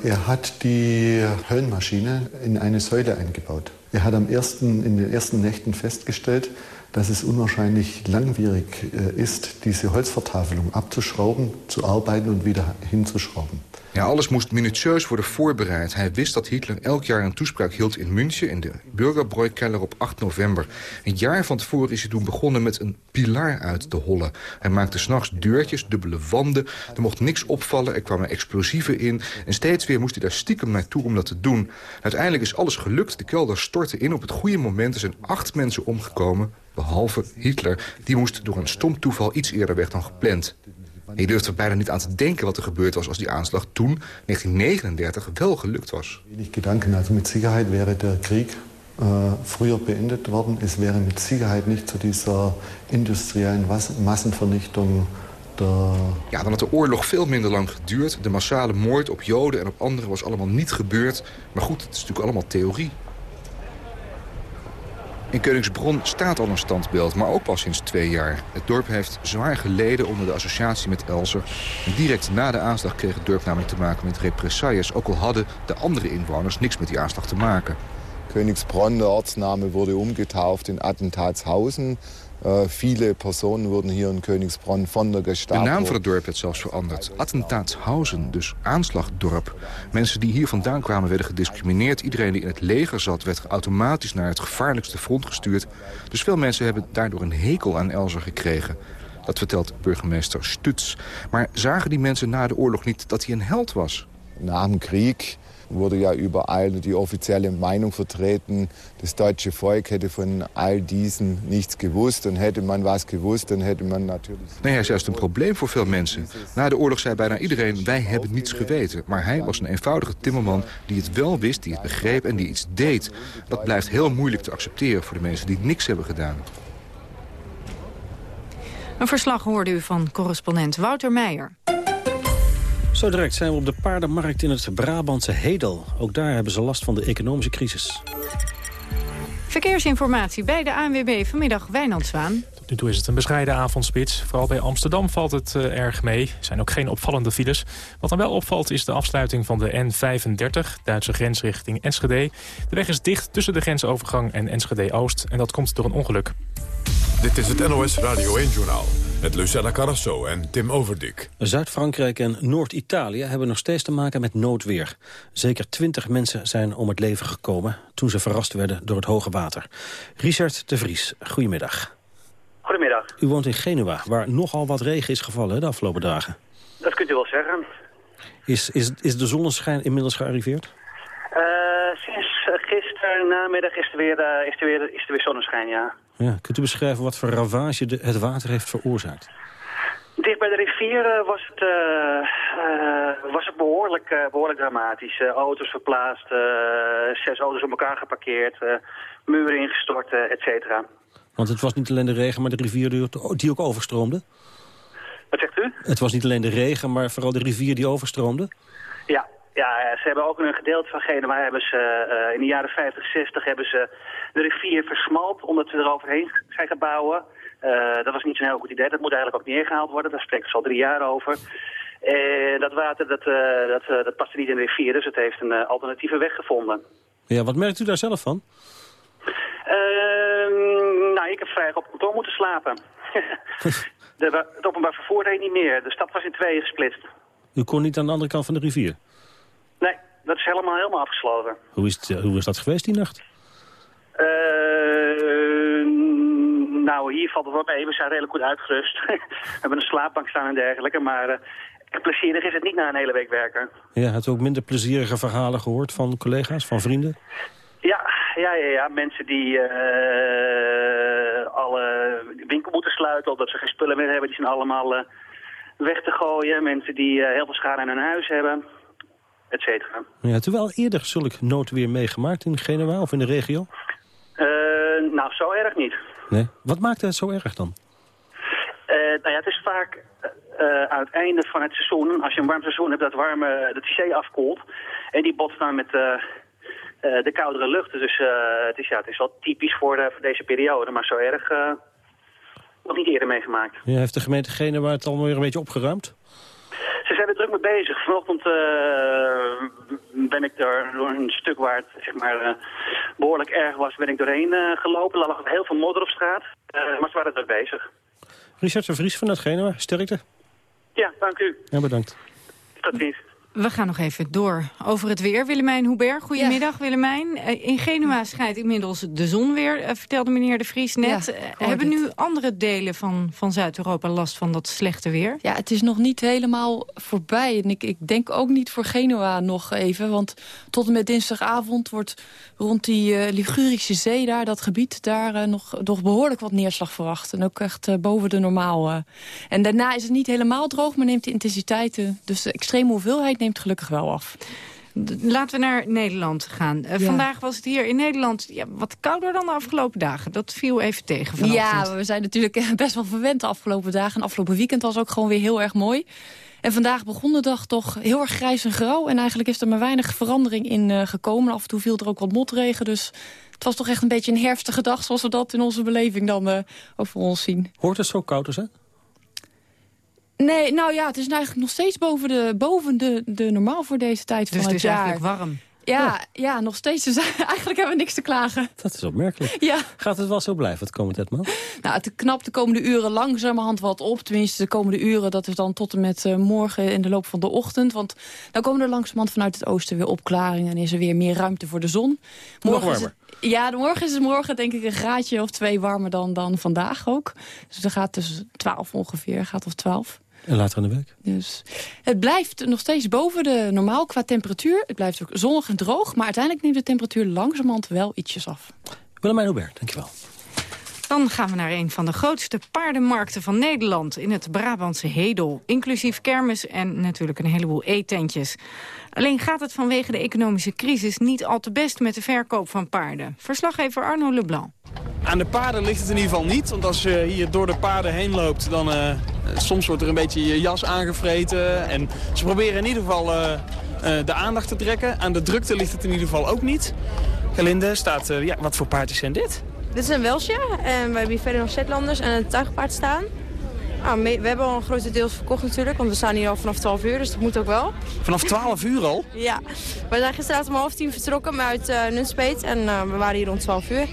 Er had die Höllenmaschine in eine Säule eingebaut. Er hat am ersten, in den ersten Nächten festgestellt, dass es unwahrscheinlich langwierig äh, ist, diese Holzvertafelung abzuschrauben, zu arbeiten und wieder hinzuschrauben. Ja, alles moest minutieus worden voorbereid. Hij wist dat Hitler elk jaar een toespraak hield in München... in de Bürgerbräukeller op 8 november. Een jaar van tevoren is hij toen begonnen met een pilaar uit te hollen. Hij maakte s'nachts deurtjes, dubbele wanden. Er mocht niks opvallen, er kwamen explosieven in. En steeds weer moest hij daar stiekem naartoe om dat te doen. Uiteindelijk is alles gelukt. De kelder stortte in op het goede moment. Er zijn acht mensen omgekomen, behalve Hitler. Die moest door een stom toeval iets eerder weg dan gepland. je durft er bijna niet aan te denken wat er gebeurd was... als die aanslag toen, 1939, wel gelukt was. Wenig gedanken. Also mit Sicherheit wäre der Krieg äh, früher beendet worden. Es wäre mit Sicherheit nicht zu dieser industriellen Massenvernichtung Ja, dan had de oorlog veel minder lang geduurd. De massale moord op Joden en op anderen was allemaal niet gebeurd. Maar goed, het is natuurlijk allemaal theorie. In Koningsbron staat al een standbeeld, maar ook pas sinds twee jaar. Het dorp heeft zwaar geleden onder de associatie met Elzer. En direct na de aanslag kreeg het dorp namelijk te maken met represailles... ook al hadden de andere inwoners niks met die aanslag te maken. Königsbronn, de ortsname, wurde umgetauft in Attentatshausen. Uh, viele personen worden hier in Königsbronn van de Gestapo... De naam van het dorp werd zelfs veranderd. Attentatshausen, dus aanslagdorp. Mensen die hier vandaan kwamen werden gediscrimineerd. Iedereen die in het leger zat werd automatisch naar het gevaarlijkste front gestuurd. Dus veel mensen hebben daardoor een hekel aan Elzer gekregen. Dat vertelt burgemeester Stutz. Maar zagen die mensen na de oorlog niet dat hij een held was? Na de krieg wurde ja überall die offizielle Meinung vertreten, das deutsche Volk hätte von all diesen nichts gewusst. Und hätte man was gewusst, dan hätte man natuurlijk... Nee, hij is juist een probleem voor veel mensen. Na de oorlog zei bijna iedereen, wij hebben niets geweten. Maar hij was een eenvoudige timmerman die het wel wist, die het begreep en die iets deed. Dat blijft heel moeilijk te accepteren voor de mensen die niks hebben gedaan. Een verslag hoorde u van correspondent Wouter Meijer. Zo direct zijn we op de paardenmarkt in het Brabantse Hedel. Ook daar hebben ze last van de economische crisis. Verkeersinformatie bij de ANWB vanmiddag Wijnand Zwaan. Tot nu toe is het een bescheiden avondspits. Vooral bij Amsterdam valt het uh, erg mee. Er zijn ook geen opvallende files. Wat dan wel opvalt is de afsluiting van de N35, Duitse grens richting Enschede. De weg is dicht tussen de grensovergang en Enschede-Oost. En dat komt door een ongeluk. Dit is het NOS Radio 1-journaal met Lucella Carrasso en Tim Overdik. Zuid-Frankrijk en Noord-Italië hebben nog steeds te maken met noodweer. Zeker twintig mensen zijn om het leven gekomen... toen ze verrast werden door het hoge water. Richard de Vries, goedemiddag. Goedemiddag. U woont in Genua, waar nogal wat regen is gevallen de afgelopen dagen. Dat kunt u wel zeggen. Is, is, is de zonneschijn inmiddels gearriveerd? Uh, sinds gisteren namiddag is er, weer, uh, is, er weer, is er weer zonneschijn, ja. Ja, kunt u beschrijven wat voor ravage de, het water heeft veroorzaakt? Dicht bij de rivier uh, was het, uh, was het behoorlijk, behoorlijk dramatisch. auto's verplaatst, zes auto's op elkaar geparkeerd, muren ingestort, et cetera. Want het was niet alleen de regen, maar de rivier die ook overstroomde? Wat zegt u? Het was niet alleen de regen, maar vooral de rivier die overstroomde? Ja, ja, ze hebben ook een gedeelte van Genua hebben ze uh, in de jaren 50, 60 hebben ze de rivier versmalt omdat ze eroverheen zijn gaan bouwen. Uh, dat was niet zo'n heel goed idee. Dat moet eigenlijk ook neergehaald worden. Daar spreken ze al drie jaar over. En dat water dat, uh, dat, dat paste niet in de rivier, dus het heeft een alternatieve weg gevonden. Ja, wat merkt u daar zelf van? Ehm, nou, ik heb vrij op kantoor moeten slapen. de, het openbaar vervoer deed niet meer. De stad was in tweeën gesplitst. U kon niet aan de andere kant van de rivier? Nee, dat is helemaal, helemaal afgesloten. Hoe is, het, hoe is dat geweest die nacht? Uh, nou, hier valt het wel mee. We zijn redelijk goed uitgerust. we hebben een slaapbank staan en dergelijke. Maar uh, plezierig is het niet na een hele week werken. Ja, had u ook minder plezierige verhalen gehoord van collega's, van vrienden? Ja, ja, ja, ja. mensen die uh, alle winkel moeten sluiten... omdat ze geen spullen meer hebben, die zijn allemaal weg te gooien. Mensen die heel veel schade aan hun huis hebben et cetera. Ja, terwijl eerder zulk noodweer meegemaakt in Genua of in de regio? Uh, nou, zo erg niet. Nee? Wat maakt het zo erg dan? Uh, nou ja, het is vaak uh, aan het einde van het seizoen, als je een warm seizoen hebt, dat warme, dat de zee afkoelt. En die botst dan met de koudere lucht. Dus het, is, ja, het is wel typisch voor, voor deze periode, maar zo erg nog niet eerder meegemaakt. Ja, heeft de gemeente Genua het al weer een beetje opgeruimd? Ze zijn er druk mee bezig. Vanochtend uh, ben ik er door een stuk waar het zeg maar, uh, behoorlijk erg was, ben ik doorheen uh, gelopen. Er lag heel veel modder op straat, maar ze waren druk bezig. Richard de Vries vanuit Genua, sterkte. Ja, dank u. Ja, bedankt. Tot ziens. We gaan nog even door over het weer. Willemijn Hubert, goedemiddag ja. Willemijn. Eh, in Genua schijnt inmiddels de zon weer, eh, vertelde meneer De Vries net. Ja, eh, Hebben nu andere delen van, van Zuid-Europa last van dat slechte weer? Ja, het is nog niet helemaal voorbij. En ik, ik denk ook niet voor Genua nog even. Want tot en met dinsdagavond wordt rond die uh, Ligurische zee daar, dat gebied, daar uh, nog, nog behoorlijk wat neerslag verwacht. En ook echt uh, boven de normaal. En daarna is het niet helemaal droog, maar neemt de intensiteit, dus de extreme hoeveelheid neemt gelukkig wel af. Laten we naar Nederland gaan. Uh, Vandaag was het hier in Nederland ja, wat kouder dan de afgelopen dagen. Dat viel even tegen vanochtend. Ja, we zijn natuurlijk best wel verwend de afgelopen dagen. En afgelopen weekend was ook gewoon weer heel erg mooi. En vandaag begon de dag toch heel erg grijs en grauw. En eigenlijk is er maar weinig verandering in uh, gekomen. Af en toe viel er ook wat motregen. Dus het was toch echt een beetje een herfstige dag... zoals we dat in onze beleving dan uh, over ons zien. Hoort het zo koud te zijn? Nee, nou ja, het is eigenlijk nog steeds boven de, boven de, de normaal voor deze tijd dus van het, het jaar. Dus het is eigenlijk warm. Ja, ja, nog steeds. Dus eigenlijk hebben we niks te klagen. Dat is opmerkelijk. Ja. Gaat het wel zo blijven het komende tijd, man? Nou, het knapt de komende uren langzamerhand wat op. Tenminste, de komende uren, dat is dan tot en met uh, morgen in de loop van de ochtend. Want dan komen er langzamerhand vanuit het oosten weer opklaringen... en is er weer meer ruimte voor de zon. Morgen Nog warmer. Het, ja, de morgen is het morgen denk ik een graadje of twee warmer dan, dan vandaag ook. Dus er gaat tussen 12 ongeveer, gaat of 12. En later in de week? Dus het blijft nog steeds boven de normaal qua temperatuur. Het blijft ook zonnig en droog. Maar uiteindelijk neemt de temperatuur langzamerhand wel ietsjes af. Willemijn Hubert, dankjewel. Dan gaan we naar een van de grootste paardenmarkten van Nederland... in het Brabantse Hedel. Inclusief kermis en natuurlijk een heleboel eetentjes. Alleen gaat het vanwege de economische crisis niet al te best met de verkoop van paarden. Verslaggever Arno Leblanc. Aan de paarden ligt het in ieder geval niet. Want als je hier door de paarden heen loopt, dan uh, soms wordt er een beetje je jas aangevreten. En ze proberen in ieder geval uh, uh, de aandacht te trekken. Aan de drukte ligt het in ieder geval ook niet. Gelinde staat, ja, wat voor paardjes zijn dit? Dit is een Welsje en we hebben hier verder nog Shetlanders en een tuigpaard staan. Nou, we hebben al een grote deel verkocht natuurlijk, want we staan hier al vanaf 12 uur, dus dat moet ook wel. Vanaf 12 uur al? Ja, we zijn gisteravond om half tien vertrokken uit uh, Nunspeet en uh, we waren hier rond 12 uur.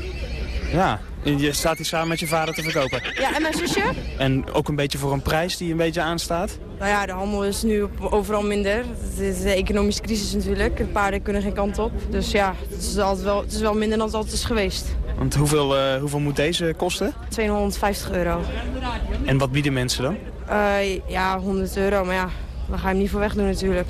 Ja, en je staat hier samen met je vader te verkopen? Ja, en mijn zusje. En ook een beetje voor een prijs die een beetje aanstaat? Nou ja, de handel is nu overal minder. Het is de economische crisis natuurlijk. De paarden kunnen geen kant op. Dus ja, het is, altijd wel, het is wel minder dan het altijd is geweest. Want hoeveel, uh, hoeveel moet deze kosten? 250 euro. En wat bieden mensen dan? Uh, ja, 100 euro, maar ja, dan ga je hem niet voor weg doen natuurlijk.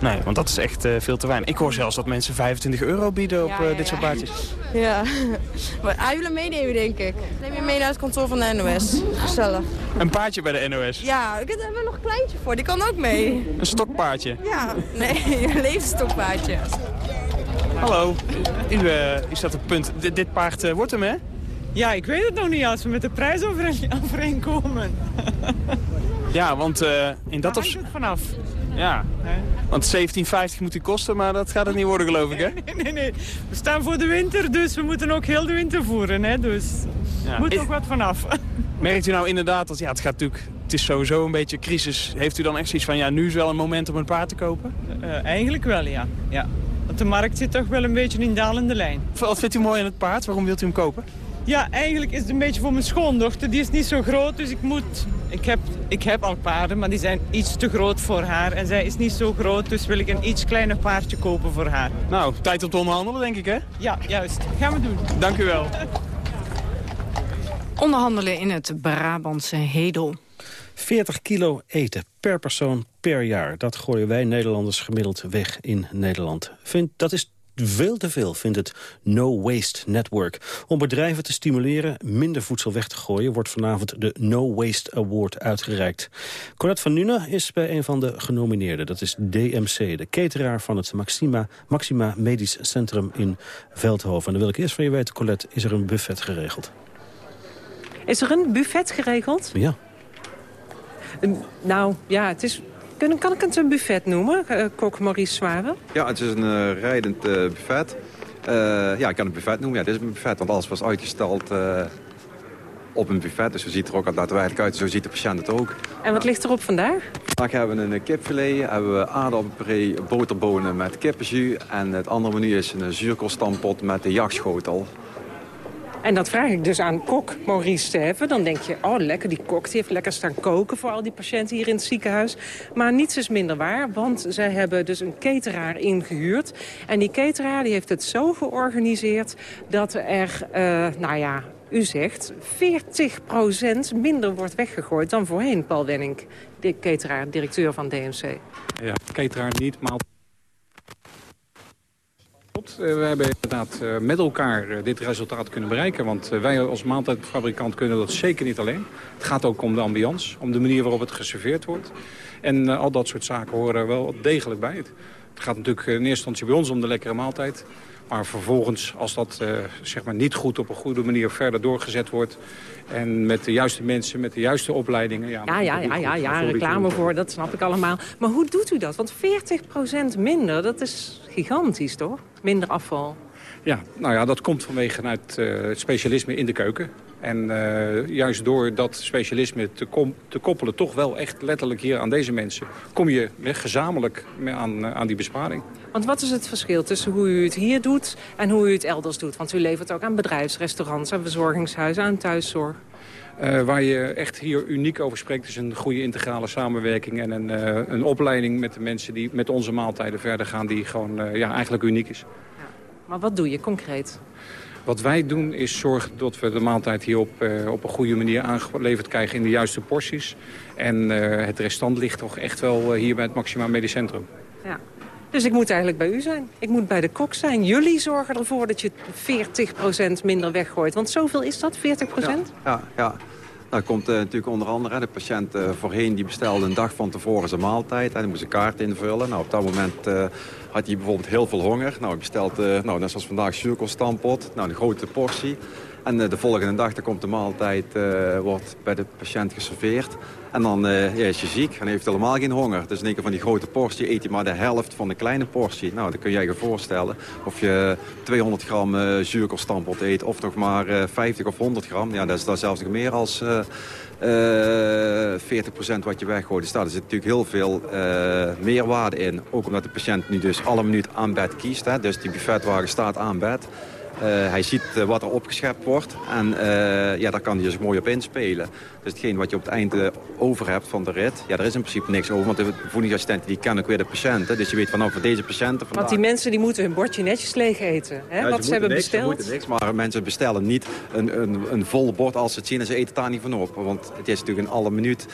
Nee, want dat is echt uh, veel te weinig. Ik hoor zelfs dat mensen 25 euro bieden op ja, ja, dit soort paardjes. Ja, maar hij wil hem meenemen denk ik. Neem je mee naar het kantoor van de NOS. Gezellig. Een paardje bij de NOS? Ja, ik heb er nog een kleintje voor. Die kan ook mee. Een stokpaardje? Ja, nee, een levensstokpaardje. Hallo, u, uh, u staat op punt. D dit paard uh, wordt hem, hè? Ja, ik weet het nog niet als we met de prijs overeenkomen. ja, want uh, in dat... Daar hangt het vanaf. Ja, want 17,50 moet die kosten, maar dat gaat het niet worden geloof ik, hè? Nee, nee, nee. We staan voor de winter, dus we moeten ook heel de winter voeren, hè? Dus ja. moet ook wat vanaf. Merkt u nou inderdaad dat, ja, het gaat natuurlijk... Het is sowieso een beetje crisis. Heeft u dan echt zoiets van, ja, nu is wel een moment om een paard te kopen? Uh, eigenlijk wel, ja. ja. Want de markt zit toch wel een beetje in dalende lijn. Wat vindt u mooi aan het paard? Waarom wilt u hem kopen? Ja, eigenlijk is het een beetje voor mijn schoondochter. Die is niet zo groot, dus ik moet... Ik heb, ik heb al paarden, maar die zijn iets te groot voor haar. En zij is niet zo groot, dus wil ik een iets kleiner paardje kopen voor haar. Nou, tijd om te onderhandelen, denk ik, hè? Ja, juist. Gaan we doen. Dank u wel. Onderhandelen in het Brabantse Hedel. 40 kilo eten per persoon per jaar. Dat gooien wij Nederlanders gemiddeld weg in Nederland. Vind, dat is veel te veel, vindt het No Waste Network. Om bedrijven te stimuleren minder voedsel weg te gooien... wordt vanavond de No Waste Award uitgereikt. Colette van Nune is bij een van de genomineerden. Dat is DMC, de cateraar van het Maxima, Maxima Medisch Centrum in Veldhoven. En dan wil ik eerst van je weten, Colette, is er een buffet geregeld? Is er een buffet geregeld? Ja. Nou, ja, het is kan, kan ik het een buffet noemen, uh, kok Maurice Zware? Ja, het is een uh, rijdend uh, buffet. ja, ik kan het buffet noemen. Ja, dit is een buffet, want alles was uitgestald op een buffet. Dus zo ziet er ook daadwerkelijk uit. Zo ziet de patiënt het ook. En wat ligt erop vandaag? Vandaag hebben we een kipfilet, hebben we aardappelpuree, boterbonen met kippenjus. En het andere menu is een zuurkoolstampot met de jachtschotel. En dat vraag ik dus aan kok Maurice Steven. Dan denk je, oh lekker, die kok die heeft lekker staan koken... voor al die patiënten hier in het ziekenhuis. Maar niets is minder waar, want zij hebben dus een cateraar ingehuurd. En die cateraar die heeft het zo georganiseerd... dat er, uh, nou ja, u zegt, 40% minder wordt weggegooid dan voorheen, Paul Wenning. De cateraar, directeur van DMC. Ja, cateraar niet, maar we hebben inderdaad eh, met elkaar eh, dit resultaat kunnen bereiken. Want eh, wij als maaltijdfabrikant kunnen dat zeker niet alleen. Het gaat ook om de ambiance, om de manier waarop het geserveerd wordt. En al dat soort zaken horen wel degelijk bij het. Het gaat natuurlijk in eerste instantie bij ons om de lekkere maaltijd. Maar vervolgens, als dat uh, zeg maar niet goed op een goede manier verder doorgezet wordt... en met de juiste mensen, met de juiste opleidingen... Ja, ja, ja, ja, ja, ja reclame voor, dat snap ik allemaal. Maar hoe doet u dat? Want 40% minder, dat is gigantisch, toch? Minder afval. Ja, nou ja, dat komt vanwege het uh, specialisme in de keuken. En uh, juist door dat specialisme te, te, koppelen, toch wel echt letterlijk hier aan deze mensen... kom je gezamenlijk aan, aan die besparing. Want wat is het verschil tussen hoe u het hier doet en hoe u het elders doet? Want u levert ook aan bedrijfsrestaurants, aan verzorgingshuizen, aan thuiszorg. Uh, waar je echt hier uniek over spreekt is een goede integrale samenwerking... en een, uh, een opleiding met de mensen die met onze maaltijden verder gaan... die gewoon ja, eigenlijk uniek is. Ja. Maar wat doe je concreet? Wat wij doen is zorgen dat we de maaltijd hier op, uh, op een goede manier aangeleverd krijgen in de juiste porties. En uh, het restant ligt toch echt wel uh, hier bij het Maxima Medisch Centrum. Ja. Dus ik moet eigenlijk bij u zijn. Ik moet bij de kok zijn. Jullie zorgen ervoor dat je 40% minder weggooit. Want zoveel is dat, 40%? Ja, ja. ja. Dat komt uh, natuurlijk onder andere. De patiënt uh, voorheen die bestelde een dag van tevoren zijn maaltijd. En die moest een kaart invullen. Nou, op dat moment uh, had hij bijvoorbeeld heel veel honger. Nou, hij bestelt, nou, net zoals vandaag, zuurkoolstampot. Nou, een grote portie. En de volgende dag dan komt de maaltijd wordt bij de patiënt geserveerd. En dan ja, is je ziek en heeft helemaal geen honger. Dus in één keer van die grote portie eet je maar de helft van de kleine portie. Nou, dan kun jij je voorstellen of je 200 gram uh, eet... of nog maar uh, 50 of 100 gram. Ja, dat is daar zelfs nog meer als... Uh, 40% wat je weggooit. Dus daar zit natuurlijk heel veel meerwaarde in. Ook omdat de patiënt nu dus alle minuut aan bed kiest. Hè. Dus die buffetwagen staat aan bed. Uh, hij ziet uh, wat er opgeschept wordt en uh, ja, daar kan hij dus mooi op inspelen. Dus hetgeen wat je op het eind over hebt van de rit, ja, daar is in principe niks over. Want de voedingsassistenten die kennen ook weer de patiënten. Dus je weet van nou, voor deze patiënten vandaag... Want die mensen die moeten hun bordje netjes leeg eten. Hè? Ja, wat ze, hebben niks, besteld. Ze niks, maar mensen bestellen niet een, een, een vol bord als ze het zien en ze eten daar niet van op. Want het is natuurlijk in alle minuut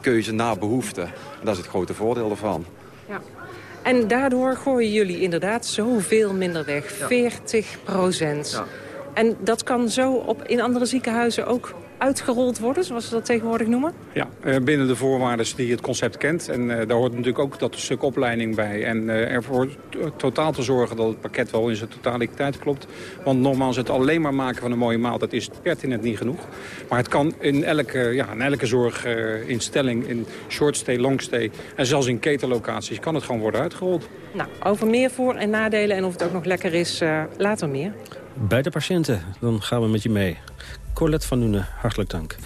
keuze naar behoefte. En dat is het grote voordeel ervan. Ja. En daardoor gooien jullie inderdaad zoveel minder weg. Ja. 40 procent. Ja. En dat kan zo op, in andere ziekenhuizen ook uitgerold worden, zoals ze dat tegenwoordig noemen? Ja, binnen de voorwaarden die het concept kent. En uh, daar hoort natuurlijk ook dat stuk opleiding bij. En uh, ervoor totaal te zorgen dat het pakket wel in zijn totaliteit klopt. Want nogmaals, het alleen maar maken van een mooie maaltijd is pertinent niet genoeg. Maar het kan in elke, ja, in elke zorginstelling, in short stay, long stay... en zelfs in ketenlocaties kan het gewoon worden uitgerold. Nou, over meer voor- en nadelen en of het ook nog lekker is, uh, later meer. Bij de patiënten, dan gaan we met je mee. Colette van Nuenen, hartelijk dank.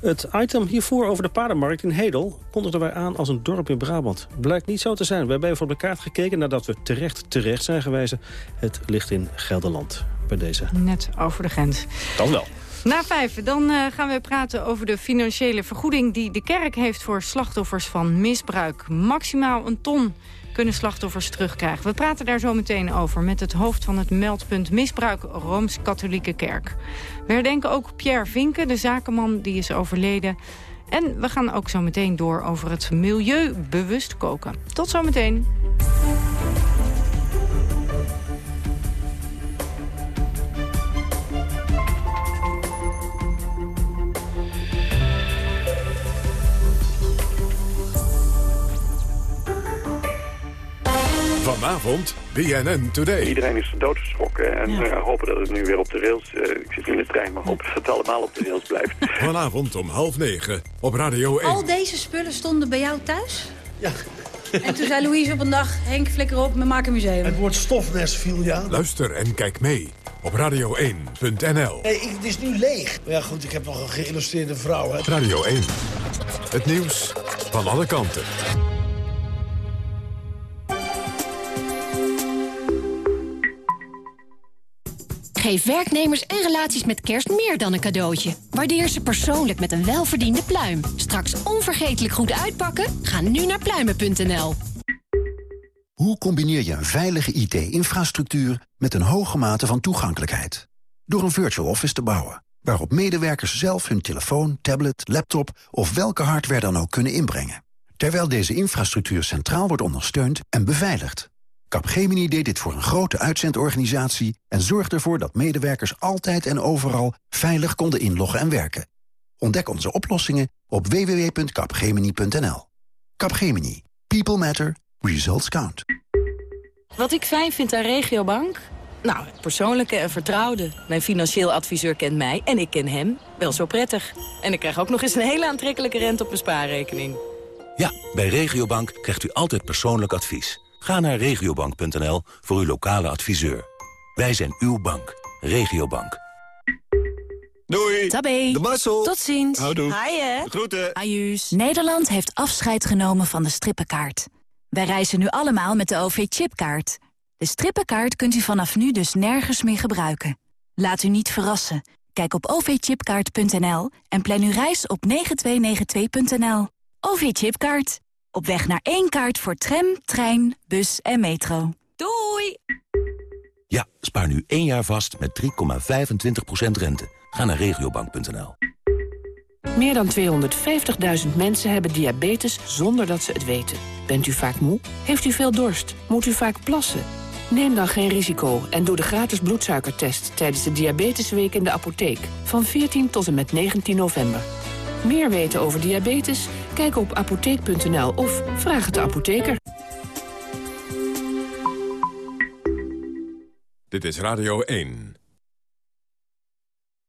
Het item hiervoor over de paardenmarkt in Hedel kondigden wij aan als een dorp in Brabant. Blijkt niet zo te zijn. We hebben even op de kaart gekeken nadat we terecht terecht zijn gewezen. Het ligt in Gelderland bij deze. Net over de grens. Dan wel. Na vijf, dan uh, gaan we praten over de financiële vergoeding... die de kerk heeft voor slachtoffers van misbruik. Maximaal een ton kunnen slachtoffers terugkrijgen. We praten daar zo meteen over met het hoofd van het meldpunt Misbruik Rooms-Katholieke Kerk. We herdenken ook Pierre Vinken, de zakenman die is overleden. En we gaan ook zo meteen door over het milieubewust koken. Tot zometeen. Vanavond BNN Today. Iedereen is doodgeschrokken en ja. uh, hopen dat het nu weer op de rails... Uh, ik zit nu in de trein, maar hopen dat het allemaal op de rails blijft. Vanavond om half negen op Radio 1. Al deze spullen stonden bij jou thuis? Ja. En toen zei Louise op een dag, Henk, flikker op, we maken een museum. Het woord stofnes viel ja. Luister en kijk mee op radio1.nl. Nee, ik, het is nu leeg. Maar ja goed, ik heb nog een geïllustreerde vrouw. Hè. Radio 1. Het nieuws van alle kanten. Geef werknemers en relaties met kerst meer dan een cadeautje. Waardeer ze persoonlijk met een welverdiende pluim. Straks onvergetelijk goed uitpakken? Ga nu naar pluimen.nl. Hoe combineer je een veilige IT-infrastructuur met een hoge mate van toegankelijkheid? Door een virtual office te bouwen, waarop medewerkers zelf hun telefoon, tablet, laptop of welke hardware dan ook kunnen inbrengen. Terwijl deze infrastructuur centraal wordt ondersteund en beveiligd. Capgemini deed dit voor een grote uitzendorganisatie... en zorgde ervoor dat medewerkers altijd en overal veilig konden inloggen en werken. Ontdek onze oplossingen op www.capgemini.nl. Capgemini. People matter. Results count. Wat ik fijn vind aan Regiobank? Nou, het persoonlijke en vertrouwde. Mijn financieel adviseur kent mij en ik ken hem wel zo prettig. En ik krijg ook nog eens een hele aantrekkelijke rente op mijn spaarrekening. Ja, bij Regiobank krijgt u altijd persoonlijk advies. Ga naar regiobank.nl voor uw lokale adviseur. Wij zijn uw bank. Regiobank. Doei. Tabé. De Marcel. Tot ziens. Houdoe. Haaien. Groeten. Ajuus. Nederland heeft afscheid genomen van de strippenkaart. Wij reizen nu allemaal met de OV-chipkaart. De strippenkaart kunt u vanaf nu dus nergens meer gebruiken. Laat u niet verrassen. Kijk op ovchipkaart.nl en plan uw reis op 9292.nl. OV-chipkaart. Op weg naar één kaart voor tram, trein, bus en metro. Doei! Ja, spaar nu één jaar vast met 3,25% rente. Ga naar regiobank.nl. Meer dan 250.000 mensen hebben diabetes zonder dat ze het weten. Bent u vaak moe? Heeft u veel dorst? Moet u vaak plassen? Neem dan geen risico en doe de gratis bloedsuikertest... tijdens de Diabetesweek in de apotheek. Van 14 tot en met 19 november. Meer weten over diabetes? Kijk op apotheek.nl of vraag het de apotheker. Dit is Radio 1.